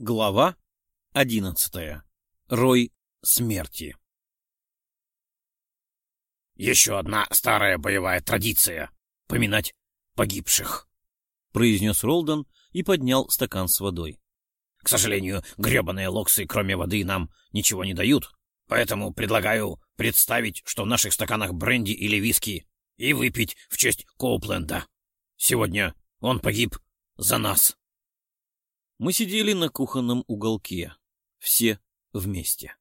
Глава одиннадцатая. Рой смерти. «Еще одна старая боевая традиция — поминать погибших», — произнес Ролдон и поднял стакан с водой. «К сожалению, гребаные локсы, кроме воды, нам ничего не дают, поэтому предлагаю представить, что в наших стаканах бренди или виски, и выпить в честь Коупленда. Сегодня он погиб за нас». Мы сидели на кухонном уголке. Все вместе.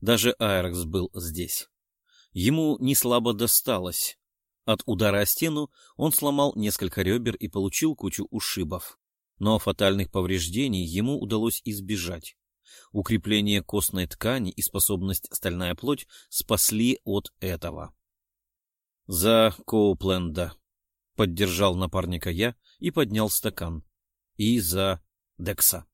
Даже Айрекс был здесь. Ему не слабо досталось. От удара о стену он сломал несколько ребер и получил кучу ушибов. Но фатальных повреждений ему удалось избежать. Укрепление костной ткани и способность стальная плоть спасли от этого. «За Коупленда!» — поддержал напарника я и поднял стакан. «И за Декса.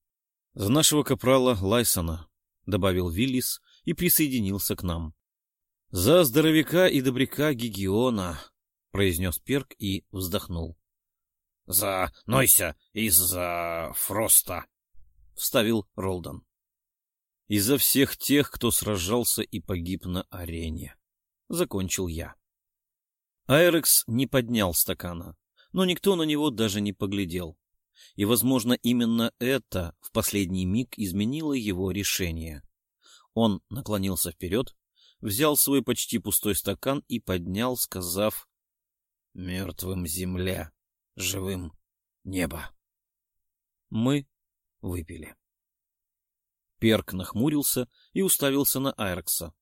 — За нашего капрала Лайсона, — добавил Виллис и присоединился к нам. — За здоровяка и добряка Гигиона, — произнес Перк и вздохнул. — За Нойся и за Фроста, — вставил Ролдон. — И за всех тех, кто сражался и погиб на арене, — закончил я. Айрекс не поднял стакана, но никто на него даже не поглядел. И, возможно, именно это в последний миг изменило его решение. Он наклонился вперед, взял свой почти пустой стакан и поднял, сказав «Мертвым земля, живым небо». Мы выпили. Перк нахмурился и уставился на Айрекса.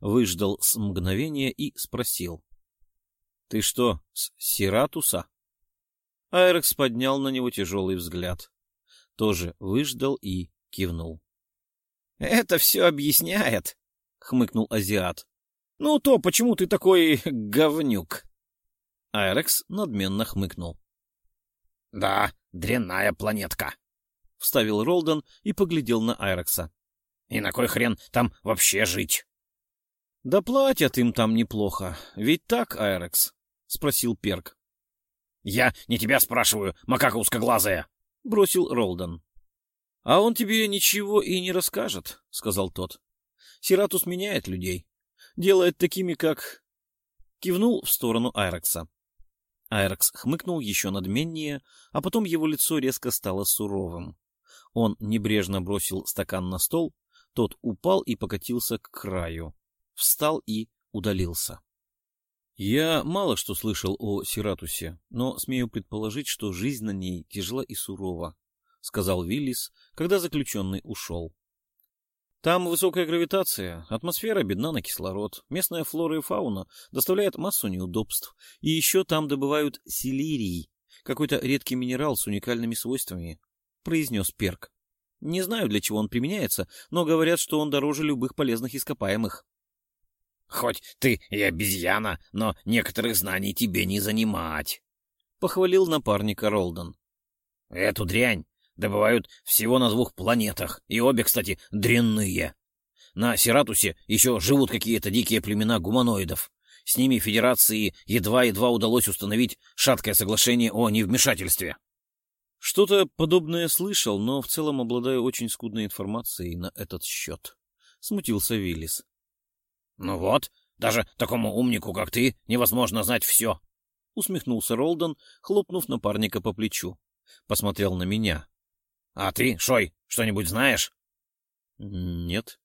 Выждал с мгновения и спросил. — Ты что, с Сиратуса? Айрекс поднял на него тяжелый взгляд. Тоже выждал и кивнул. — Это все объясняет, — хмыкнул азиат. — Ну то, почему ты такой говнюк? Айрекс надменно хмыкнул. — Да, дрянная планетка, — вставил Ролдон и поглядел на Айрекса. — И на кой хрен там вообще жить? — Да платят им там неплохо. Ведь так, Айрекс? — спросил Перк. «Я не тебя спрашиваю, макака узкоглазая!» — бросил Ролдон. «А он тебе ничего и не расскажет», — сказал тот. «Сиратус меняет людей. Делает такими, как...» Кивнул в сторону Айрекса. Айрекс хмыкнул еще надменнее, а потом его лицо резко стало суровым. Он небрежно бросил стакан на стол, тот упал и покатился к краю. Встал и удалился. Я мало что слышал о Сиратусе, но смею предположить, что жизнь на ней тяжела и сурова, — сказал Виллис, когда заключенный ушел. Там высокая гравитация, атмосфера бедна на кислород, местная флора и фауна доставляет массу неудобств, и еще там добывают силирий, какой-то редкий минерал с уникальными свойствами, — произнес Перк. Не знаю, для чего он применяется, но говорят, что он дороже любых полезных ископаемых. Хоть ты и обезьяна, но некоторых знаний тебе не занимать, — похвалил напарника Ролдон. — Эту дрянь добывают всего на двух планетах, и обе, кстати, дрянные. На Сиратусе еще живут какие-то дикие племена гуманоидов. С ними Федерации едва-едва удалось установить шаткое соглашение о невмешательстве. Что-то подобное слышал, но в целом обладаю очень скудной информацией на этот счет. Смутился Виллис. — Ну вот, даже такому умнику, как ты, невозможно знать все. — усмехнулся Ролдон, хлопнув напарника по плечу. Посмотрел на меня. — А ты, Шой, что-нибудь знаешь? — Нет.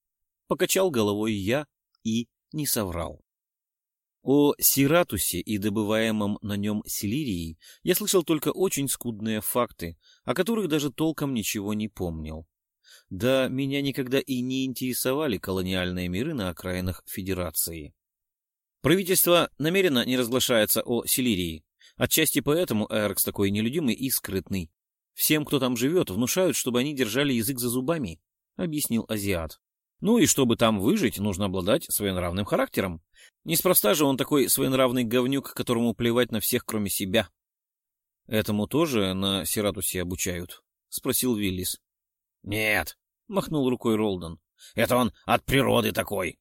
Покачал головой я и не соврал. О Сиратусе и добываемом на нем Силирии я слышал только очень скудные факты, о которых даже толком ничего не помнил. Да меня никогда и не интересовали колониальные миры на окраинах Федерации. Правительство намеренно не разглашается о Силирии. Отчасти поэтому Эркс такой нелюдимый и скрытный. Всем, кто там живет, внушают, чтобы они держали язык за зубами, — объяснил азиат. Ну и чтобы там выжить, нужно обладать своенравным характером. Неспроста же он такой своенравный говнюк, которому плевать на всех, кроме себя. — Этому тоже на Сиратусе обучают? — спросил Виллис. — Нет, — махнул рукой Ролдон. — Это он от природы такой.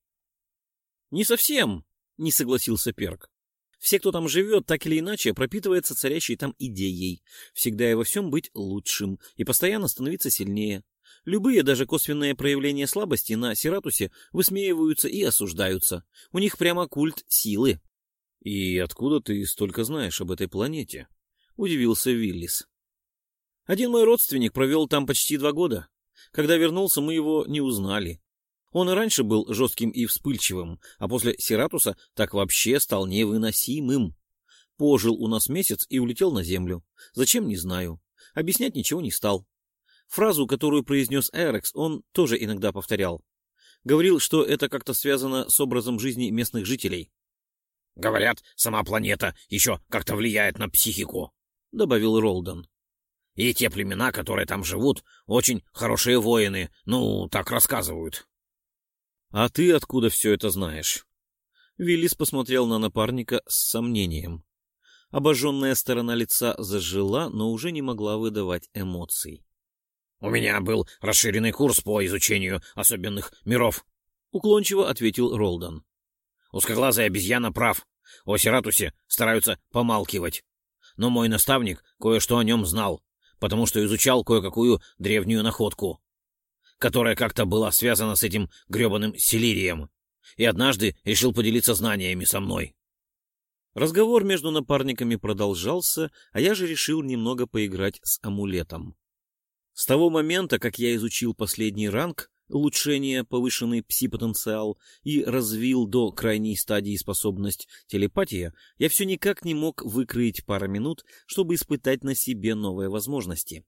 — Не совсем, — не согласился Перк. Все, кто там живет, так или иначе пропитывается царящей там идеей. Всегда и во всем быть лучшим и постоянно становиться сильнее. Любые, даже косвенные проявления слабости на Сиратусе высмеиваются и осуждаются. У них прямо культ силы. — И откуда ты столько знаешь об этой планете? — удивился Виллис. — Один мой родственник провел там почти два года. Когда вернулся, мы его не узнали. Он и раньше был жестким и вспыльчивым, а после Сиратуса так вообще стал невыносимым. Пожил у нас месяц и улетел на Землю. Зачем, не знаю. Объяснять ничего не стал. Фразу, которую произнес Эрекс, он тоже иногда повторял. Говорил, что это как-то связано с образом жизни местных жителей. «Говорят, сама планета еще как-то влияет на психику», — добавил Ролдон. «И те племена, которые там живут, очень хорошие воины, ну, так рассказывают». «А ты откуда все это знаешь?» Виллис посмотрел на напарника с сомнением. Обожженная сторона лица зажила, но уже не могла выдавать эмоций. — У меня был расширенный курс по изучению особенных миров, — уклончиво ответил Ролдон. — Узкоглазая обезьяна прав. О Сиратусе стараются помалкивать. Но мой наставник кое-что о нем знал, потому что изучал кое-какую древнюю находку, которая как-то была связана с этим гребаным Селирием, и однажды решил поделиться знаниями со мной. Разговор между напарниками продолжался, а я же решил немного поиграть с амулетом. С того момента, как я изучил последний ранг, улучшение, повышенный пси-потенциал и развил до крайней стадии способность телепатия, я все никак не мог выкроить пару минут, чтобы испытать на себе новые возможности.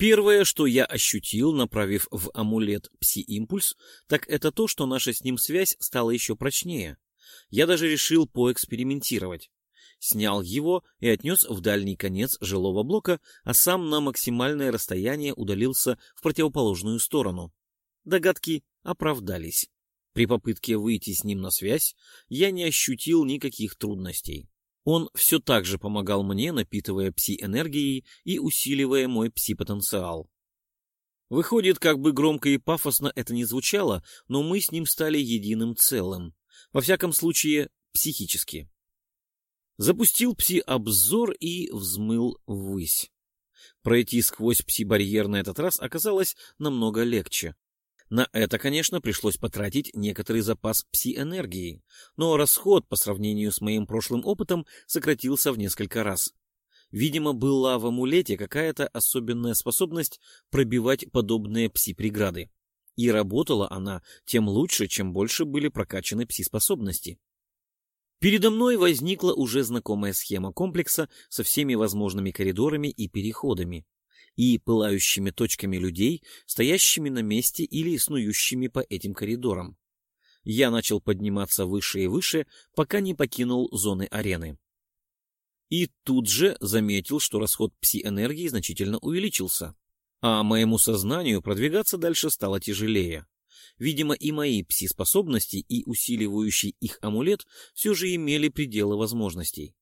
Первое, что я ощутил, направив в амулет пси-импульс, так это то, что наша с ним связь стала еще прочнее. Я даже решил поэкспериментировать. Снял его и отнес в дальний конец жилого блока, а сам на максимальное расстояние удалился в противоположную сторону. Догадки оправдались. При попытке выйти с ним на связь я не ощутил никаких трудностей. Он все так же помогал мне, напитывая пси-энергией и усиливая мой пси-потенциал. Выходит, как бы громко и пафосно это ни звучало, но мы с ним стали единым целым. Во всяком случае, психически. Запустил пси-обзор и взмыл ввысь. Пройти сквозь пси-барьер на этот раз оказалось намного легче. На это, конечно, пришлось потратить некоторый запас пси-энергии, но расход по сравнению с моим прошлым опытом сократился в несколько раз. Видимо, была в амулете какая-то особенная способность пробивать подобные пси-преграды. И работала она тем лучше, чем больше были прокачаны пси-способности. Передо мной возникла уже знакомая схема комплекса со всеми возможными коридорами и переходами, и пылающими точками людей, стоящими на месте или снующими по этим коридорам. Я начал подниматься выше и выше, пока не покинул зоны арены. И тут же заметил, что расход пси-энергии значительно увеличился а моему сознанию продвигаться дальше стало тяжелее. Видимо, и мои пси-способности, и усиливающий их амулет все же имели пределы возможностей.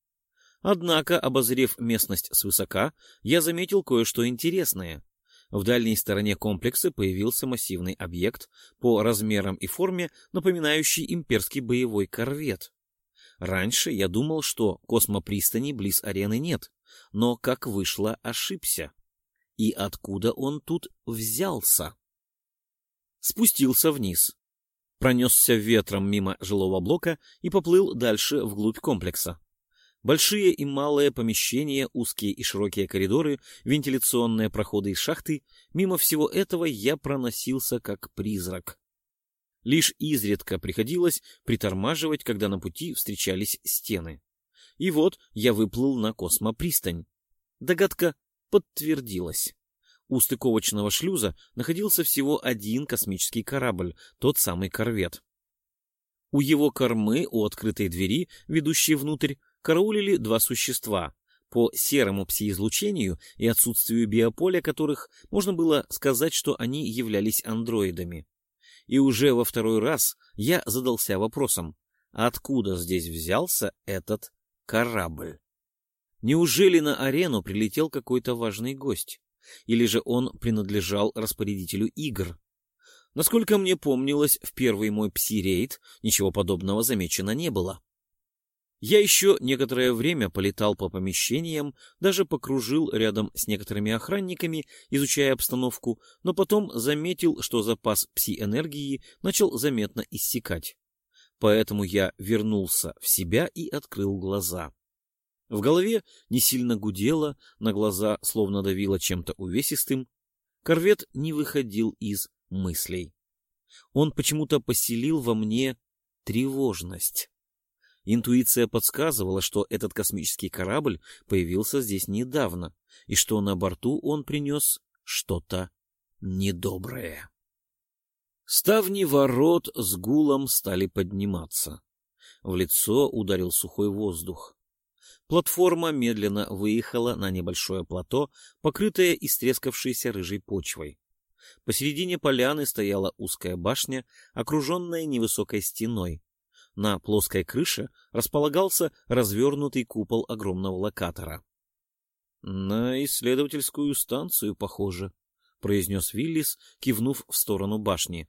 Однако, обозрев местность свысока, я заметил кое-что интересное. В дальней стороне комплекса появился массивный объект, по размерам и форме напоминающий имперский боевой корвет. Раньше я думал, что космопристани близ арены нет, но, как вышло, ошибся. И откуда он тут взялся? Спустился вниз. Пронесся ветром мимо жилого блока и поплыл дальше вглубь комплекса. Большие и малые помещения, узкие и широкие коридоры, вентиляционные проходы и шахты — мимо всего этого я проносился как призрак. Лишь изредка приходилось притормаживать, когда на пути встречались стены. И вот я выплыл на космопристань. Догадка подтвердилось. У стыковочного шлюза находился всего один космический корабль, тот самый корвет. У его кормы, у открытой двери, ведущей внутрь, караулили два существа, по серому пси-излучению и отсутствию биополя которых можно было сказать, что они являлись андроидами. И уже во второй раз я задался вопросом, откуда здесь взялся этот корабль? Неужели на арену прилетел какой-то важный гость? Или же он принадлежал распорядителю игр? Насколько мне помнилось, в первый мой пси-рейд ничего подобного замечено не было. Я еще некоторое время полетал по помещениям, даже покружил рядом с некоторыми охранниками, изучая обстановку, но потом заметил, что запас пси-энергии начал заметно иссякать. Поэтому я вернулся в себя и открыл глаза. В голове не сильно гудело, на глаза словно давило чем-то увесистым. Корвет не выходил из мыслей. Он почему-то поселил во мне тревожность. Интуиция подсказывала, что этот космический корабль появился здесь недавно, и что на борту он принес что-то недоброе. Ставни ворот с гулом стали подниматься. В лицо ударил сухой воздух. Платформа медленно выехала на небольшое плато, покрытое истрескавшейся рыжей почвой. Посередине поляны стояла узкая башня, окруженная невысокой стеной. На плоской крыше располагался развернутый купол огромного локатора. — На исследовательскую станцию, похоже, — произнес Виллис, кивнув в сторону башни.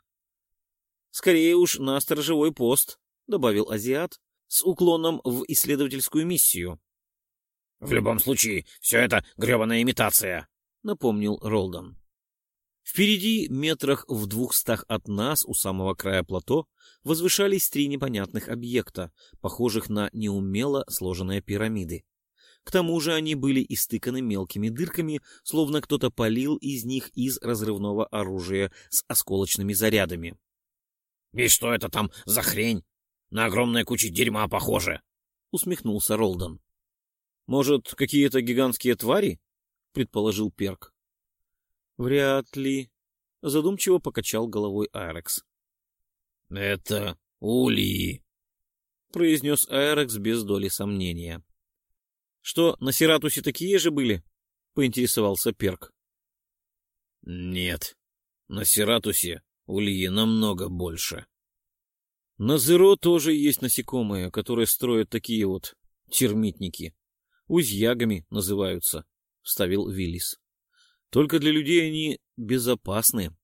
— Скорее уж на сторожевой пост, — добавил азиат, с уклоном в исследовательскую миссию. — В любом случае, все это гребаная имитация, — напомнил Ролдон. Впереди, метрах в двухстах от нас, у самого края плато, возвышались три непонятных объекта, похожих на неумело сложенные пирамиды. К тому же они были истыканы мелкими дырками, словно кто-то полил из них из разрывного оружия с осколочными зарядами. — И что это там за хрень? На огромные кучи дерьма похоже! — усмехнулся Ролдон. — Может, какие-то гигантские твари? — предположил Перк. Вряд ли. Задумчиво покачал головой Айрекс. — Это ульи, — произнес Айрекс без доли сомнения. — Что, на Сиратусе такие же были? — поинтересовался Перк. — Нет, на Сиратусе ульи намного больше. — На Зеро тоже есть насекомые, которые строят такие вот термитники. Узьягами называются, — вставил Виллис. Только для людей они безопасны.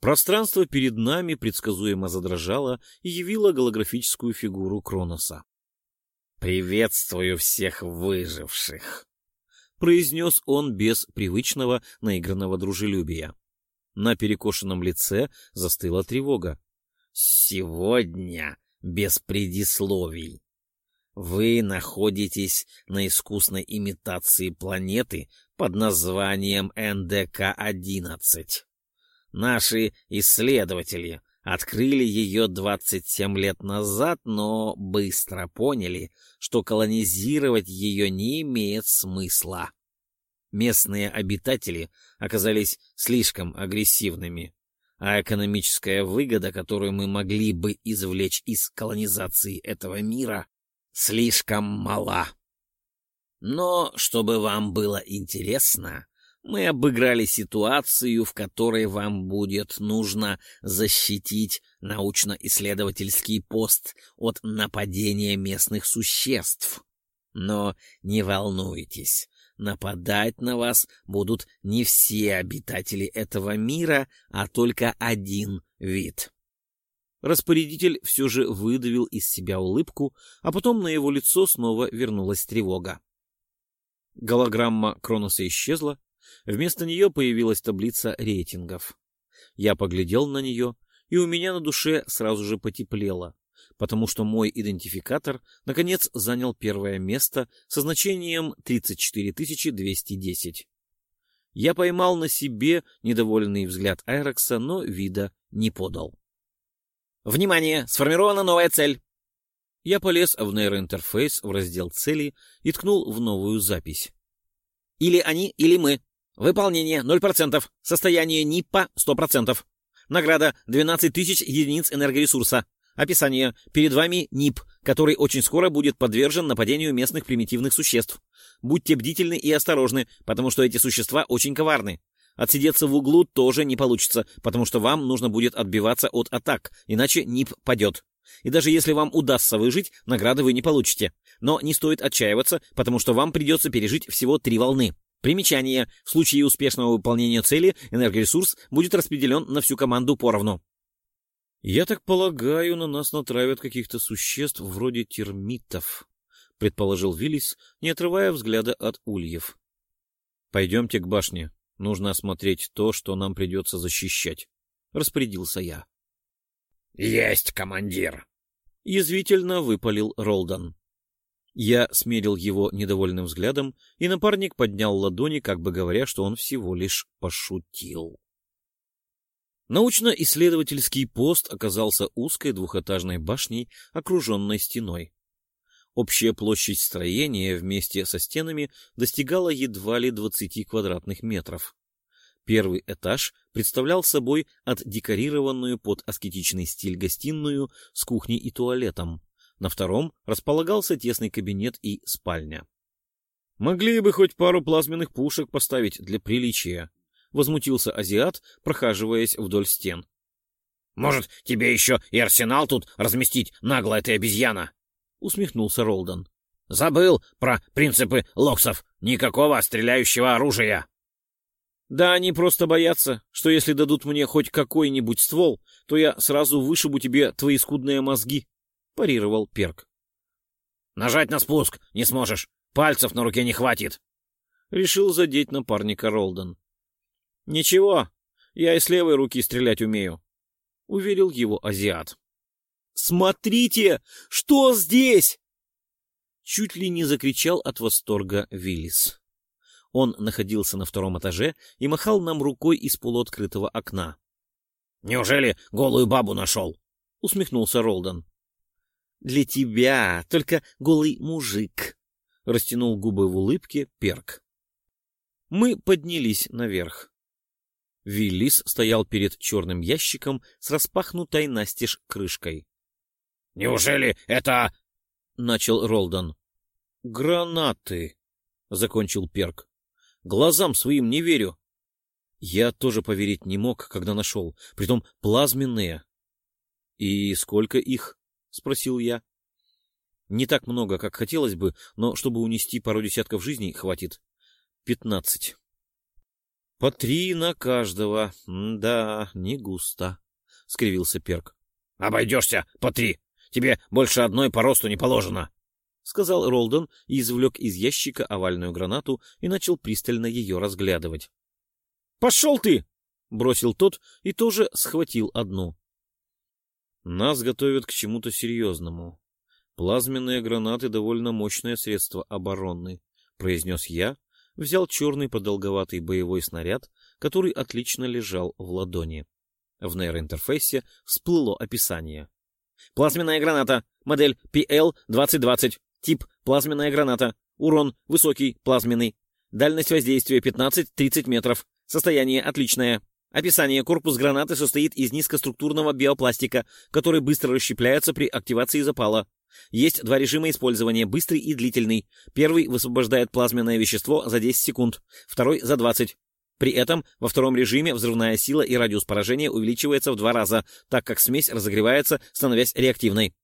Пространство перед нами предсказуемо задрожало и явило голографическую фигуру Кроноса. «Приветствую всех выживших!» — произнес он без привычного наигранного дружелюбия. На перекошенном лице застыла тревога. «Сегодня без предисловий. Вы находитесь на искусной имитации планеты под названием НДК-11. Наши исследователи открыли ее 27 лет назад, но быстро поняли, что колонизировать ее не имеет смысла. Местные обитатели оказались слишком агрессивными, а экономическая выгода, которую мы могли бы извлечь из колонизации этого мира, слишком мала. Но, чтобы вам было интересно, мы обыграли ситуацию, в которой вам будет нужно защитить научно-исследовательский пост от нападения местных существ. Но не волнуйтесь, нападать на вас будут не все обитатели этого мира, а только один вид. Распорядитель все же выдавил из себя улыбку, а потом на его лицо снова вернулась тревога. Голограмма Кроноса исчезла, вместо нее появилась таблица рейтингов. Я поглядел на нее, и у меня на душе сразу же потеплело, потому что мой идентификатор наконец занял первое место со значением 34210. Я поймал на себе недовольный взгляд Айрекса, но вида не подал. Внимание! Сформирована новая цель!» Я полез в нейроинтерфейс в раздел «Цели» и ткнул в новую запись. «Или они, или мы. Выполнение 0%. Состояние НИПа 100%. Награда 12 тысяч единиц энергоресурса. Описание. Перед вами НИП, который очень скоро будет подвержен нападению местных примитивных существ. Будьте бдительны и осторожны, потому что эти существа очень коварны. Отсидеться в углу тоже не получится, потому что вам нужно будет отбиваться от атак, иначе НИП падет. И даже если вам удастся выжить, награды вы не получите. Но не стоит отчаиваться, потому что вам придется пережить всего три волны. Примечание. В случае успешного выполнения цели энергоресурс будет распределен на всю команду поровну. Я так полагаю, на нас натравят каких-то существ вроде термитов, предположил Виллис, не отрывая взгляда от ульев. Пойдемте к башне. Нужно осмотреть то, что нам придется защищать, распорядился я. Есть, командир! Язвительно выпалил Ролдан. Я смерил его недовольным взглядом, и напарник поднял ладони, как бы говоря, что он всего лишь пошутил. Научно-исследовательский пост оказался узкой двухэтажной башней, окруженной стеной. Общая площадь строения вместе со стенами достигала едва ли 20 квадратных метров. Первый этаж представлял собой отдекорированную под аскетичный стиль гостиную с кухней и туалетом. На втором располагался тесный кабинет и спальня. «Могли бы хоть пару плазменных пушек поставить для приличия», — возмутился азиат, прохаживаясь вдоль стен. «Может, тебе еще и арсенал тут разместить, наглая ты обезьяна?» — усмехнулся Ролдон. «Забыл про принципы локсов. Никакого стреляющего оружия!» «Да они просто боятся, что если дадут мне хоть какой-нибудь ствол, то я сразу вышибу тебе твои скудные мозги», — парировал Перк. «Нажать на спуск не сможешь. Пальцев на руке не хватит!» Решил задеть напарника Ролдон. «Ничего, я и с левой руки стрелять умею», — уверил его азиат. «Смотрите, что здесь!» Чуть ли не закричал от восторга Виллис. Он находился на втором этаже и махал нам рукой из полуоткрытого окна. «Неужели голую бабу нашел?» — усмехнулся Ролдон. «Для тебя только голый мужик», — растянул губы в улыбке Перк. Мы поднялись наверх. Виллис стоял перед черным ящиком с распахнутой настежь крышкой. — Неужели это... — начал Ролдон. — Гранаты, — закончил Перк. — Глазам своим не верю. Я тоже поверить не мог, когда нашел, притом плазменные. — И сколько их? — спросил я. — Не так много, как хотелось бы, но чтобы унести пару десятков жизней, хватит. Пятнадцать. — По три на каждого. Да, не густо, — скривился Перк. — Обойдешься по три. Тебе больше одной по росту не положено, — сказал Ролдон и извлек из ящика овальную гранату и начал пристально ее разглядывать. — Пошел ты! — бросил тот и тоже схватил одну. — Нас готовят к чему-то серьезному. Плазменные гранаты — довольно мощное средство обороны, — произнес я, взял черный продолговатый боевой снаряд, который отлично лежал в ладони. В нейроинтерфейсе всплыло описание. Плазменная граната. Модель PL-2020. Тип плазменная граната. Урон высокий, плазменный. Дальность воздействия 15-30 метров. Состояние отличное. Описание. Корпус гранаты состоит из низкоструктурного биопластика, который быстро расщепляется при активации запала. Есть два режима использования, быстрый и длительный. Первый высвобождает плазменное вещество за 10 секунд, второй за 20. При этом во втором режиме взрывная сила и радиус поражения увеличивается в два раза, так как смесь разогревается, становясь реактивной.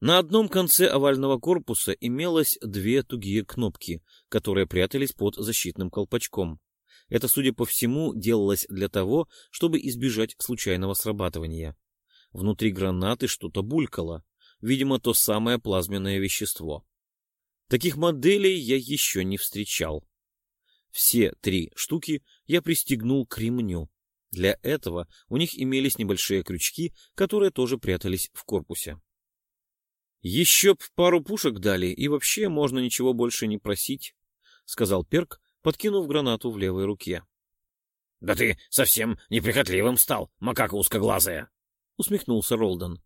На одном конце овального корпуса имелось две тугие кнопки, которые прятались под защитным колпачком. Это, судя по всему, делалось для того, чтобы избежать случайного срабатывания. Внутри гранаты что-то булькало видимо, то самое плазменное вещество. Таких моделей я еще не встречал. Все три штуки я пристегнул к ремню. Для этого у них имелись небольшие крючки, которые тоже прятались в корпусе. «Еще б пару пушек дали, и вообще можно ничего больше не просить», — сказал Перк, подкинув гранату в левой руке. «Да ты совсем неприхотливым стал, макака узкоглазая!» — усмехнулся Ролдон.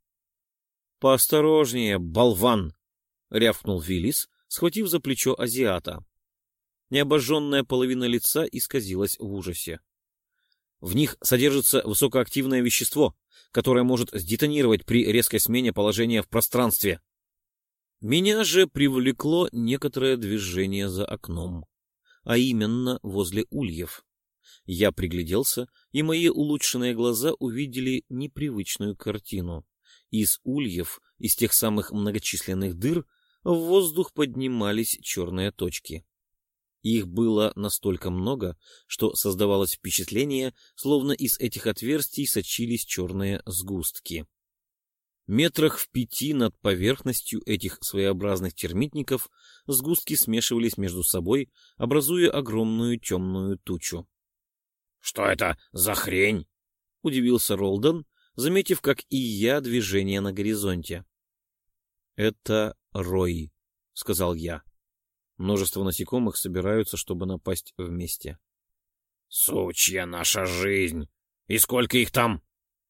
— Поосторожнее, болван! — рявкнул Виллис, схватив за плечо азиата. Необожженная половина лица исказилась в ужасе. В них содержится высокоактивное вещество, которое может сдетонировать при резкой смене положения в пространстве. Меня же привлекло некоторое движение за окном, а именно возле ульев. Я пригляделся, и мои улучшенные глаза увидели непривычную картину. Из ульев, из тех самых многочисленных дыр, в воздух поднимались черные точки. Их было настолько много, что создавалось впечатление, словно из этих отверстий сочились черные сгустки. Метрах в пяти над поверхностью этих своеобразных термитников сгустки смешивались между собой, образуя огромную темную тучу. — Что это за хрень? — удивился Ролдон, заметив, как и я, движение на горизонте. — Это рой, — сказал я. Множество насекомых собираются, чтобы напасть вместе. — Сучья наша жизнь! И сколько их там?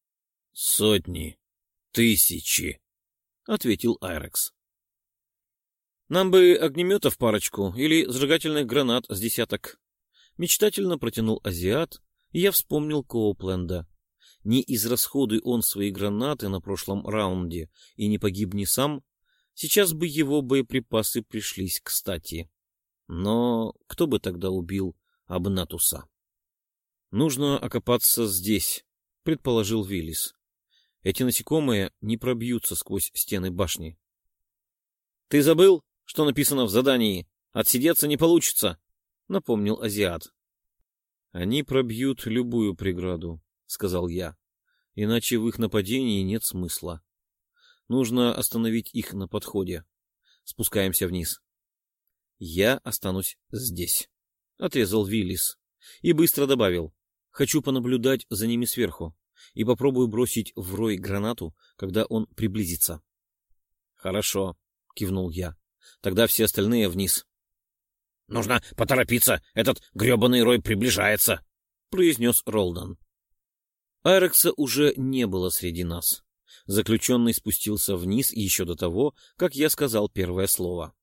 — Сотни, тысячи, — ответил Айрекс. — Нам бы огнеметов парочку или зажигательных гранат с десяток. Мечтательно протянул азиат, и я вспомнил Коупленда. Не израсходуй он свои гранаты на прошлом раунде и не погибни сам, Сейчас бы его боеприпасы пришлись кстати. Но кто бы тогда убил Абнатуса? Нужно окопаться здесь, предположил Виллис. Эти насекомые не пробьются сквозь стены башни. Ты забыл, что написано в задании? Отсидеться не получится, напомнил азиат. Они пробьют любую преграду, сказал я. Иначе в их нападении нет смысла. Нужно остановить их на подходе. Спускаемся вниз. Я останусь здесь, — отрезал Виллис. И быстро добавил. Хочу понаблюдать за ними сверху и попробую бросить в рой гранату, когда он приблизится. — Хорошо, — кивнул я. — Тогда все остальные вниз. — Нужно поторопиться, этот гребаный рой приближается, — произнес Ролдон. Айрекса уже не было среди нас. Заключенный спустился вниз еще до того, как я сказал первое слово.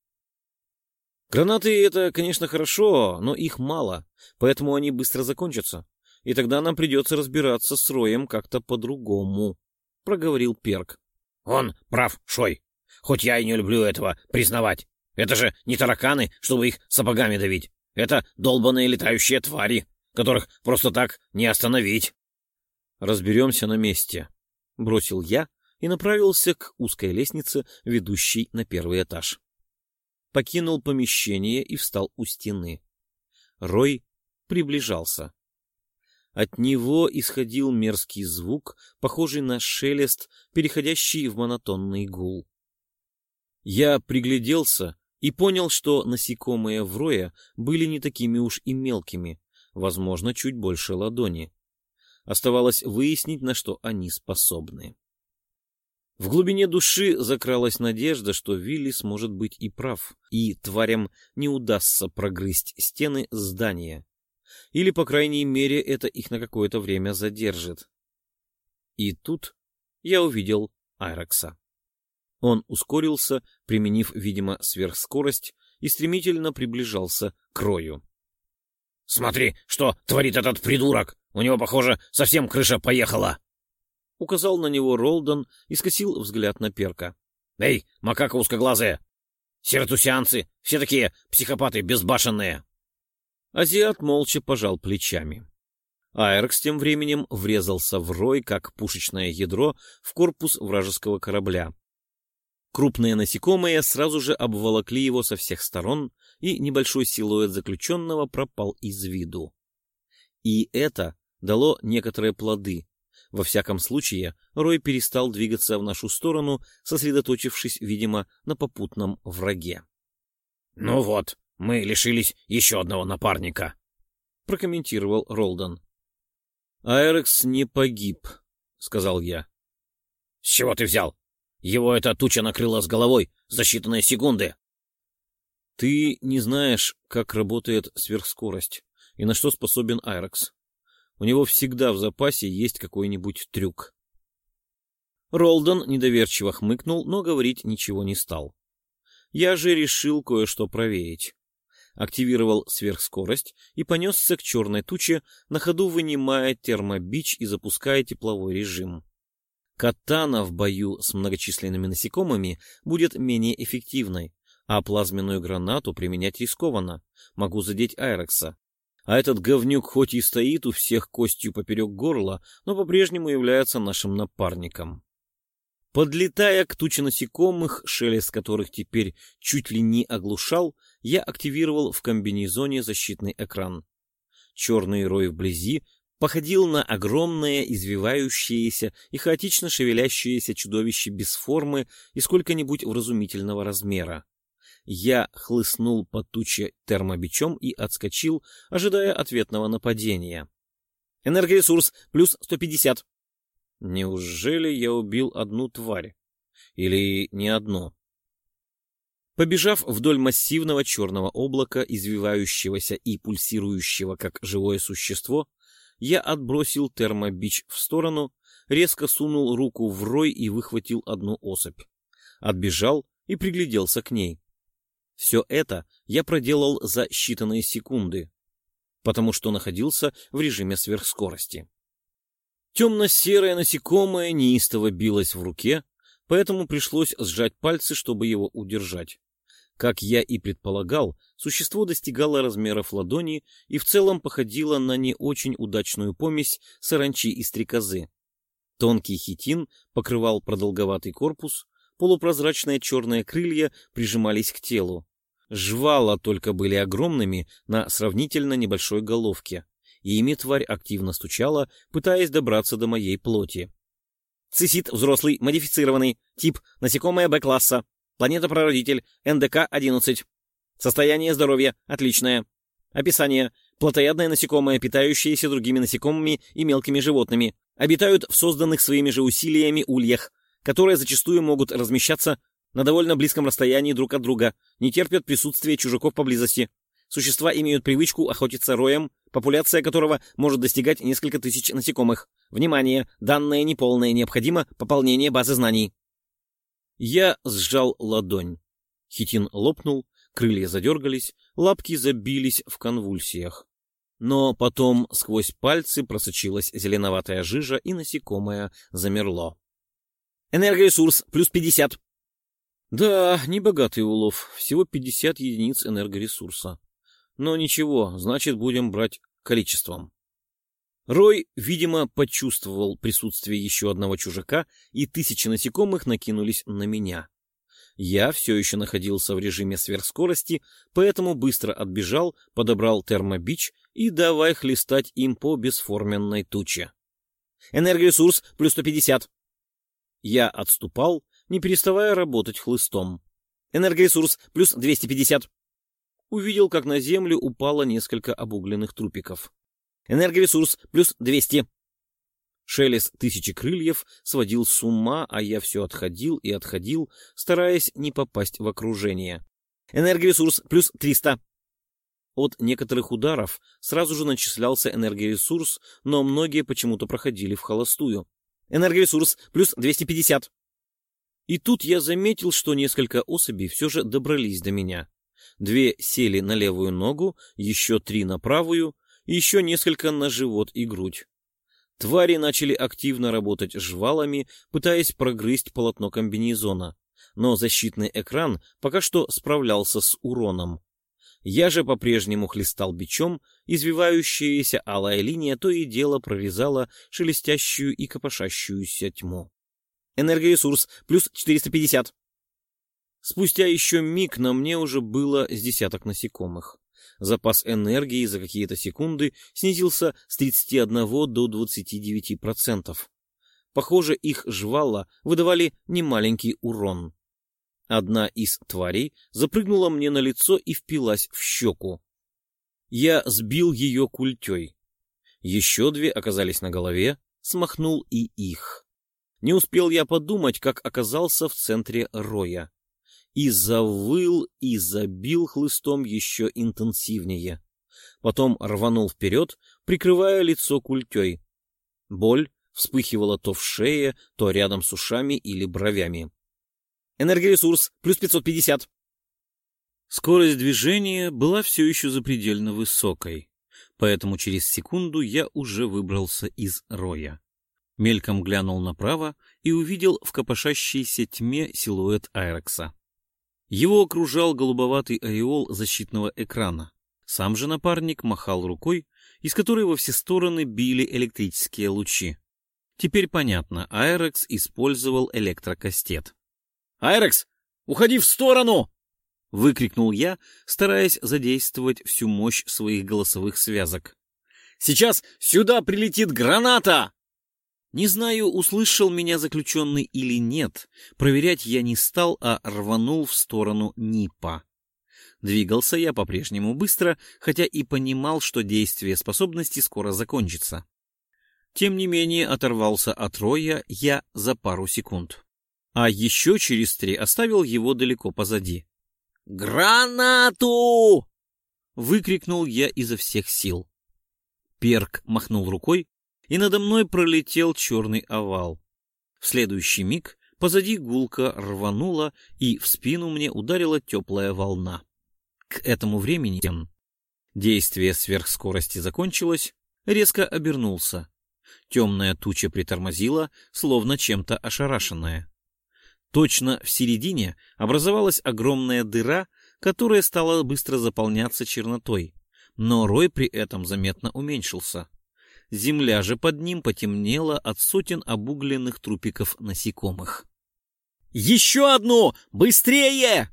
Гранаты — это, конечно, хорошо, но их мало, поэтому они быстро закончатся. И тогда нам придется разбираться с Роем как-то по-другому, — проговорил Перк. — Он прав, Шой. Хоть я и не люблю этого признавать. Это же не тараканы, чтобы их сапогами давить. Это долбаные летающие твари, которых просто так не остановить. — Разберемся на месте, — бросил я и направился к узкой лестнице, ведущей на первый этаж. Покинул помещение и встал у стены. Рой приближался. От него исходил мерзкий звук, похожий на шелест, переходящий в монотонный гул. Я пригляделся и понял, что насекомые в роя были не такими уж и мелкими, возможно, чуть больше ладони. Оставалось выяснить, на что они способны. В глубине души закралась надежда, что Виллис может быть и прав, и тварям не удастся прогрызть стены здания. Или, по крайней мере, это их на какое-то время задержит. И тут я увидел Айрекса. Он ускорился, применив, видимо, сверхскорость, и стремительно приближался к Рою. — Смотри, что творит этот придурок! У него, похоже, совсем крыша поехала. Указал на него Ролдон и скосил взгляд на перка. — Эй, макака узкоглазая! Сиратусианцы! Все такие психопаты безбашенные! Азиат молча пожал плечами. Айрекс тем временем врезался в рой, как пушечное ядро, в корпус вражеского корабля. Крупные насекомые сразу же обволокли его со всех сторон, и небольшой силуэт заключенного пропал из виду. И это дало некоторые плоды. Во всяком случае, Рой перестал двигаться в нашу сторону, сосредоточившись, видимо, на попутном враге. — Ну вот, мы лишились еще одного напарника, — прокомментировал Ролдон. — Аэрекс не погиб, — сказал я. — С чего ты взял? Его эта туча накрыла с головой за считанные секунды. — Ты не знаешь, как работает сверхскорость и на что способен Айрекс. У него всегда в запасе есть какой-нибудь трюк. Ролдон недоверчиво хмыкнул, но говорить ничего не стал. Я же решил кое-что проверить. Активировал сверхскорость и понесся к черной туче, на ходу вынимая термобич и запуская тепловой режим. Катана в бою с многочисленными насекомыми будет менее эффективной, а плазменную гранату применять рискованно. Могу задеть Айрекса. А этот говнюк хоть и стоит у всех костью поперек горла, но по-прежнему является нашим напарником. Подлетая к туче насекомых, шелест которых теперь чуть ли не оглушал, я активировал в комбинезоне защитный экран. Черный рой вблизи походил на огромное, извивающееся и хаотично шевелящееся чудовище без формы и сколько-нибудь вразумительного размера. Я хлыстнул по туче термобичом и отскочил, ожидая ответного нападения. «Энергоресурс плюс 150». Неужели я убил одну тварь? Или не одну? Побежав вдоль массивного черного облака, извивающегося и пульсирующего, как живое существо, я отбросил термобич в сторону, резко сунул руку в рой и выхватил одну особь. Отбежал и пригляделся к ней. Все это я проделал за считанные секунды, потому что находился в режиме сверхскорости. Темно-серое насекомое неистово билось в руке, поэтому пришлось сжать пальцы, чтобы его удержать. Как я и предполагал, существо достигало размеров ладони и в целом походило на не очень удачную помесь саранчи и стрекозы. Тонкий хитин покрывал продолговатый корпус, полупрозрачные черные крылья прижимались к телу. Жвала только были огромными на сравнительно небольшой головке, и ими тварь активно стучала, пытаясь добраться до моей плоти. Цисит взрослый, модифицированный, тип насекомое Б-класса, Планета-прародитель, НДК-11. Состояние здоровья отличное. Описание. Плотоядное насекомое, питающееся другими насекомыми и мелкими животными. Обитают в созданных своими же усилиями ульях, которые зачастую могут размещаться на довольно близком расстоянии друг от друга, не терпят присутствия чужаков поблизости. Существа имеют привычку охотиться роем, популяция которого может достигать несколько тысяч насекомых. Внимание! Данные неполные, необходимо пополнение базы знаний. Я сжал ладонь. Хитин лопнул, крылья задергались, лапки забились в конвульсиях. Но потом сквозь пальцы просочилась зеленоватая жижа, и насекомое замерло. «Энергоресурс плюс пятьдесят!» Да, небогатый улов, всего пятьдесят единиц энергоресурса. Но ничего, значит, будем брать количеством. Рой, видимо, почувствовал присутствие еще одного чужака, и тысячи насекомых накинулись на меня. Я все еще находился в режиме сверхскорости, поэтому быстро отбежал, подобрал термобич и давай хлестать им по бесформенной туче. Энергоресурс плюс 150. Я отступал, не переставая работать хлыстом. Энергоресурс плюс 250. Увидел, как на землю упало несколько обугленных трупиков. Энергоресурс плюс 200. Шелест тысячи крыльев сводил с ума, а я все отходил и отходил, стараясь не попасть в окружение. Энергоресурс плюс 300. От некоторых ударов сразу же начислялся энергоресурс, но многие почему-то проходили в холостую. Энергоресурс плюс 250. И тут я заметил, что несколько особей все же добрались до меня. Две сели на левую ногу, еще три на правую, еще несколько на живот и грудь. Твари начали активно работать жвалами, пытаясь прогрызть полотно комбинезона, но защитный экран пока что справлялся с уроном. Я же по-прежнему хлестал бичом, извивающаяся алая линия то и дело прорезала шелестящую и копошащуюся тьму. Энергоресурс плюс 450. Спустя еще миг на мне уже было с десяток насекомых. Запас энергии за какие-то секунды снизился с 31 до 29%. Похоже, их жвала выдавали немаленький урон. Одна из тварей запрыгнула мне на лицо и впилась в щеку. Я сбил ее культей. Еще две оказались на голове, смахнул и их. Не успел я подумать, как оказался в центре роя и завыл и забил хлыстом еще интенсивнее. Потом рванул вперед, прикрывая лицо культей. Боль вспыхивала то в шее, то рядом с ушами или бровями. Энергоресурс плюс 550. Скорость движения была все еще запредельно высокой, поэтому через секунду я уже выбрался из роя. Мельком глянул направо и увидел в копошащейся тьме силуэт Айрекса. Его окружал голубоватый ореол защитного экрана. Сам же напарник махал рукой, из которой во все стороны били электрические лучи. Теперь понятно, Айрекс использовал электрокастет. «Айрекс, уходи в сторону!» выкрикнул я, стараясь задействовать всю мощь своих голосовых связок. «Сейчас сюда прилетит граната!» Не знаю, услышал меня заключенный или нет. Проверять я не стал, а рванул в сторону Нипа. Двигался я по-прежнему быстро, хотя и понимал, что действие способности скоро закончится. Тем не менее, оторвался от Роя я за пару секунд. А еще через три оставил его далеко позади. «Гранату!» — выкрикнул я изо всех сил. Перк махнул рукой, и надо мной пролетел черный овал. В следующий миг позади гулка рванула, и в спину мне ударила теплая волна. К этому времени действие сверхскорости закончилось, резко обернулся. Темная туча притормозила, словно чем-то ошарашенная. Точно в середине образовалась огромная дыра, которая стала быстро заполняться чернотой, но рой при этом заметно уменьшился. Земля же под ним потемнела от сотен обугленных трупиков насекомых. «Еще одну! Быстрее!»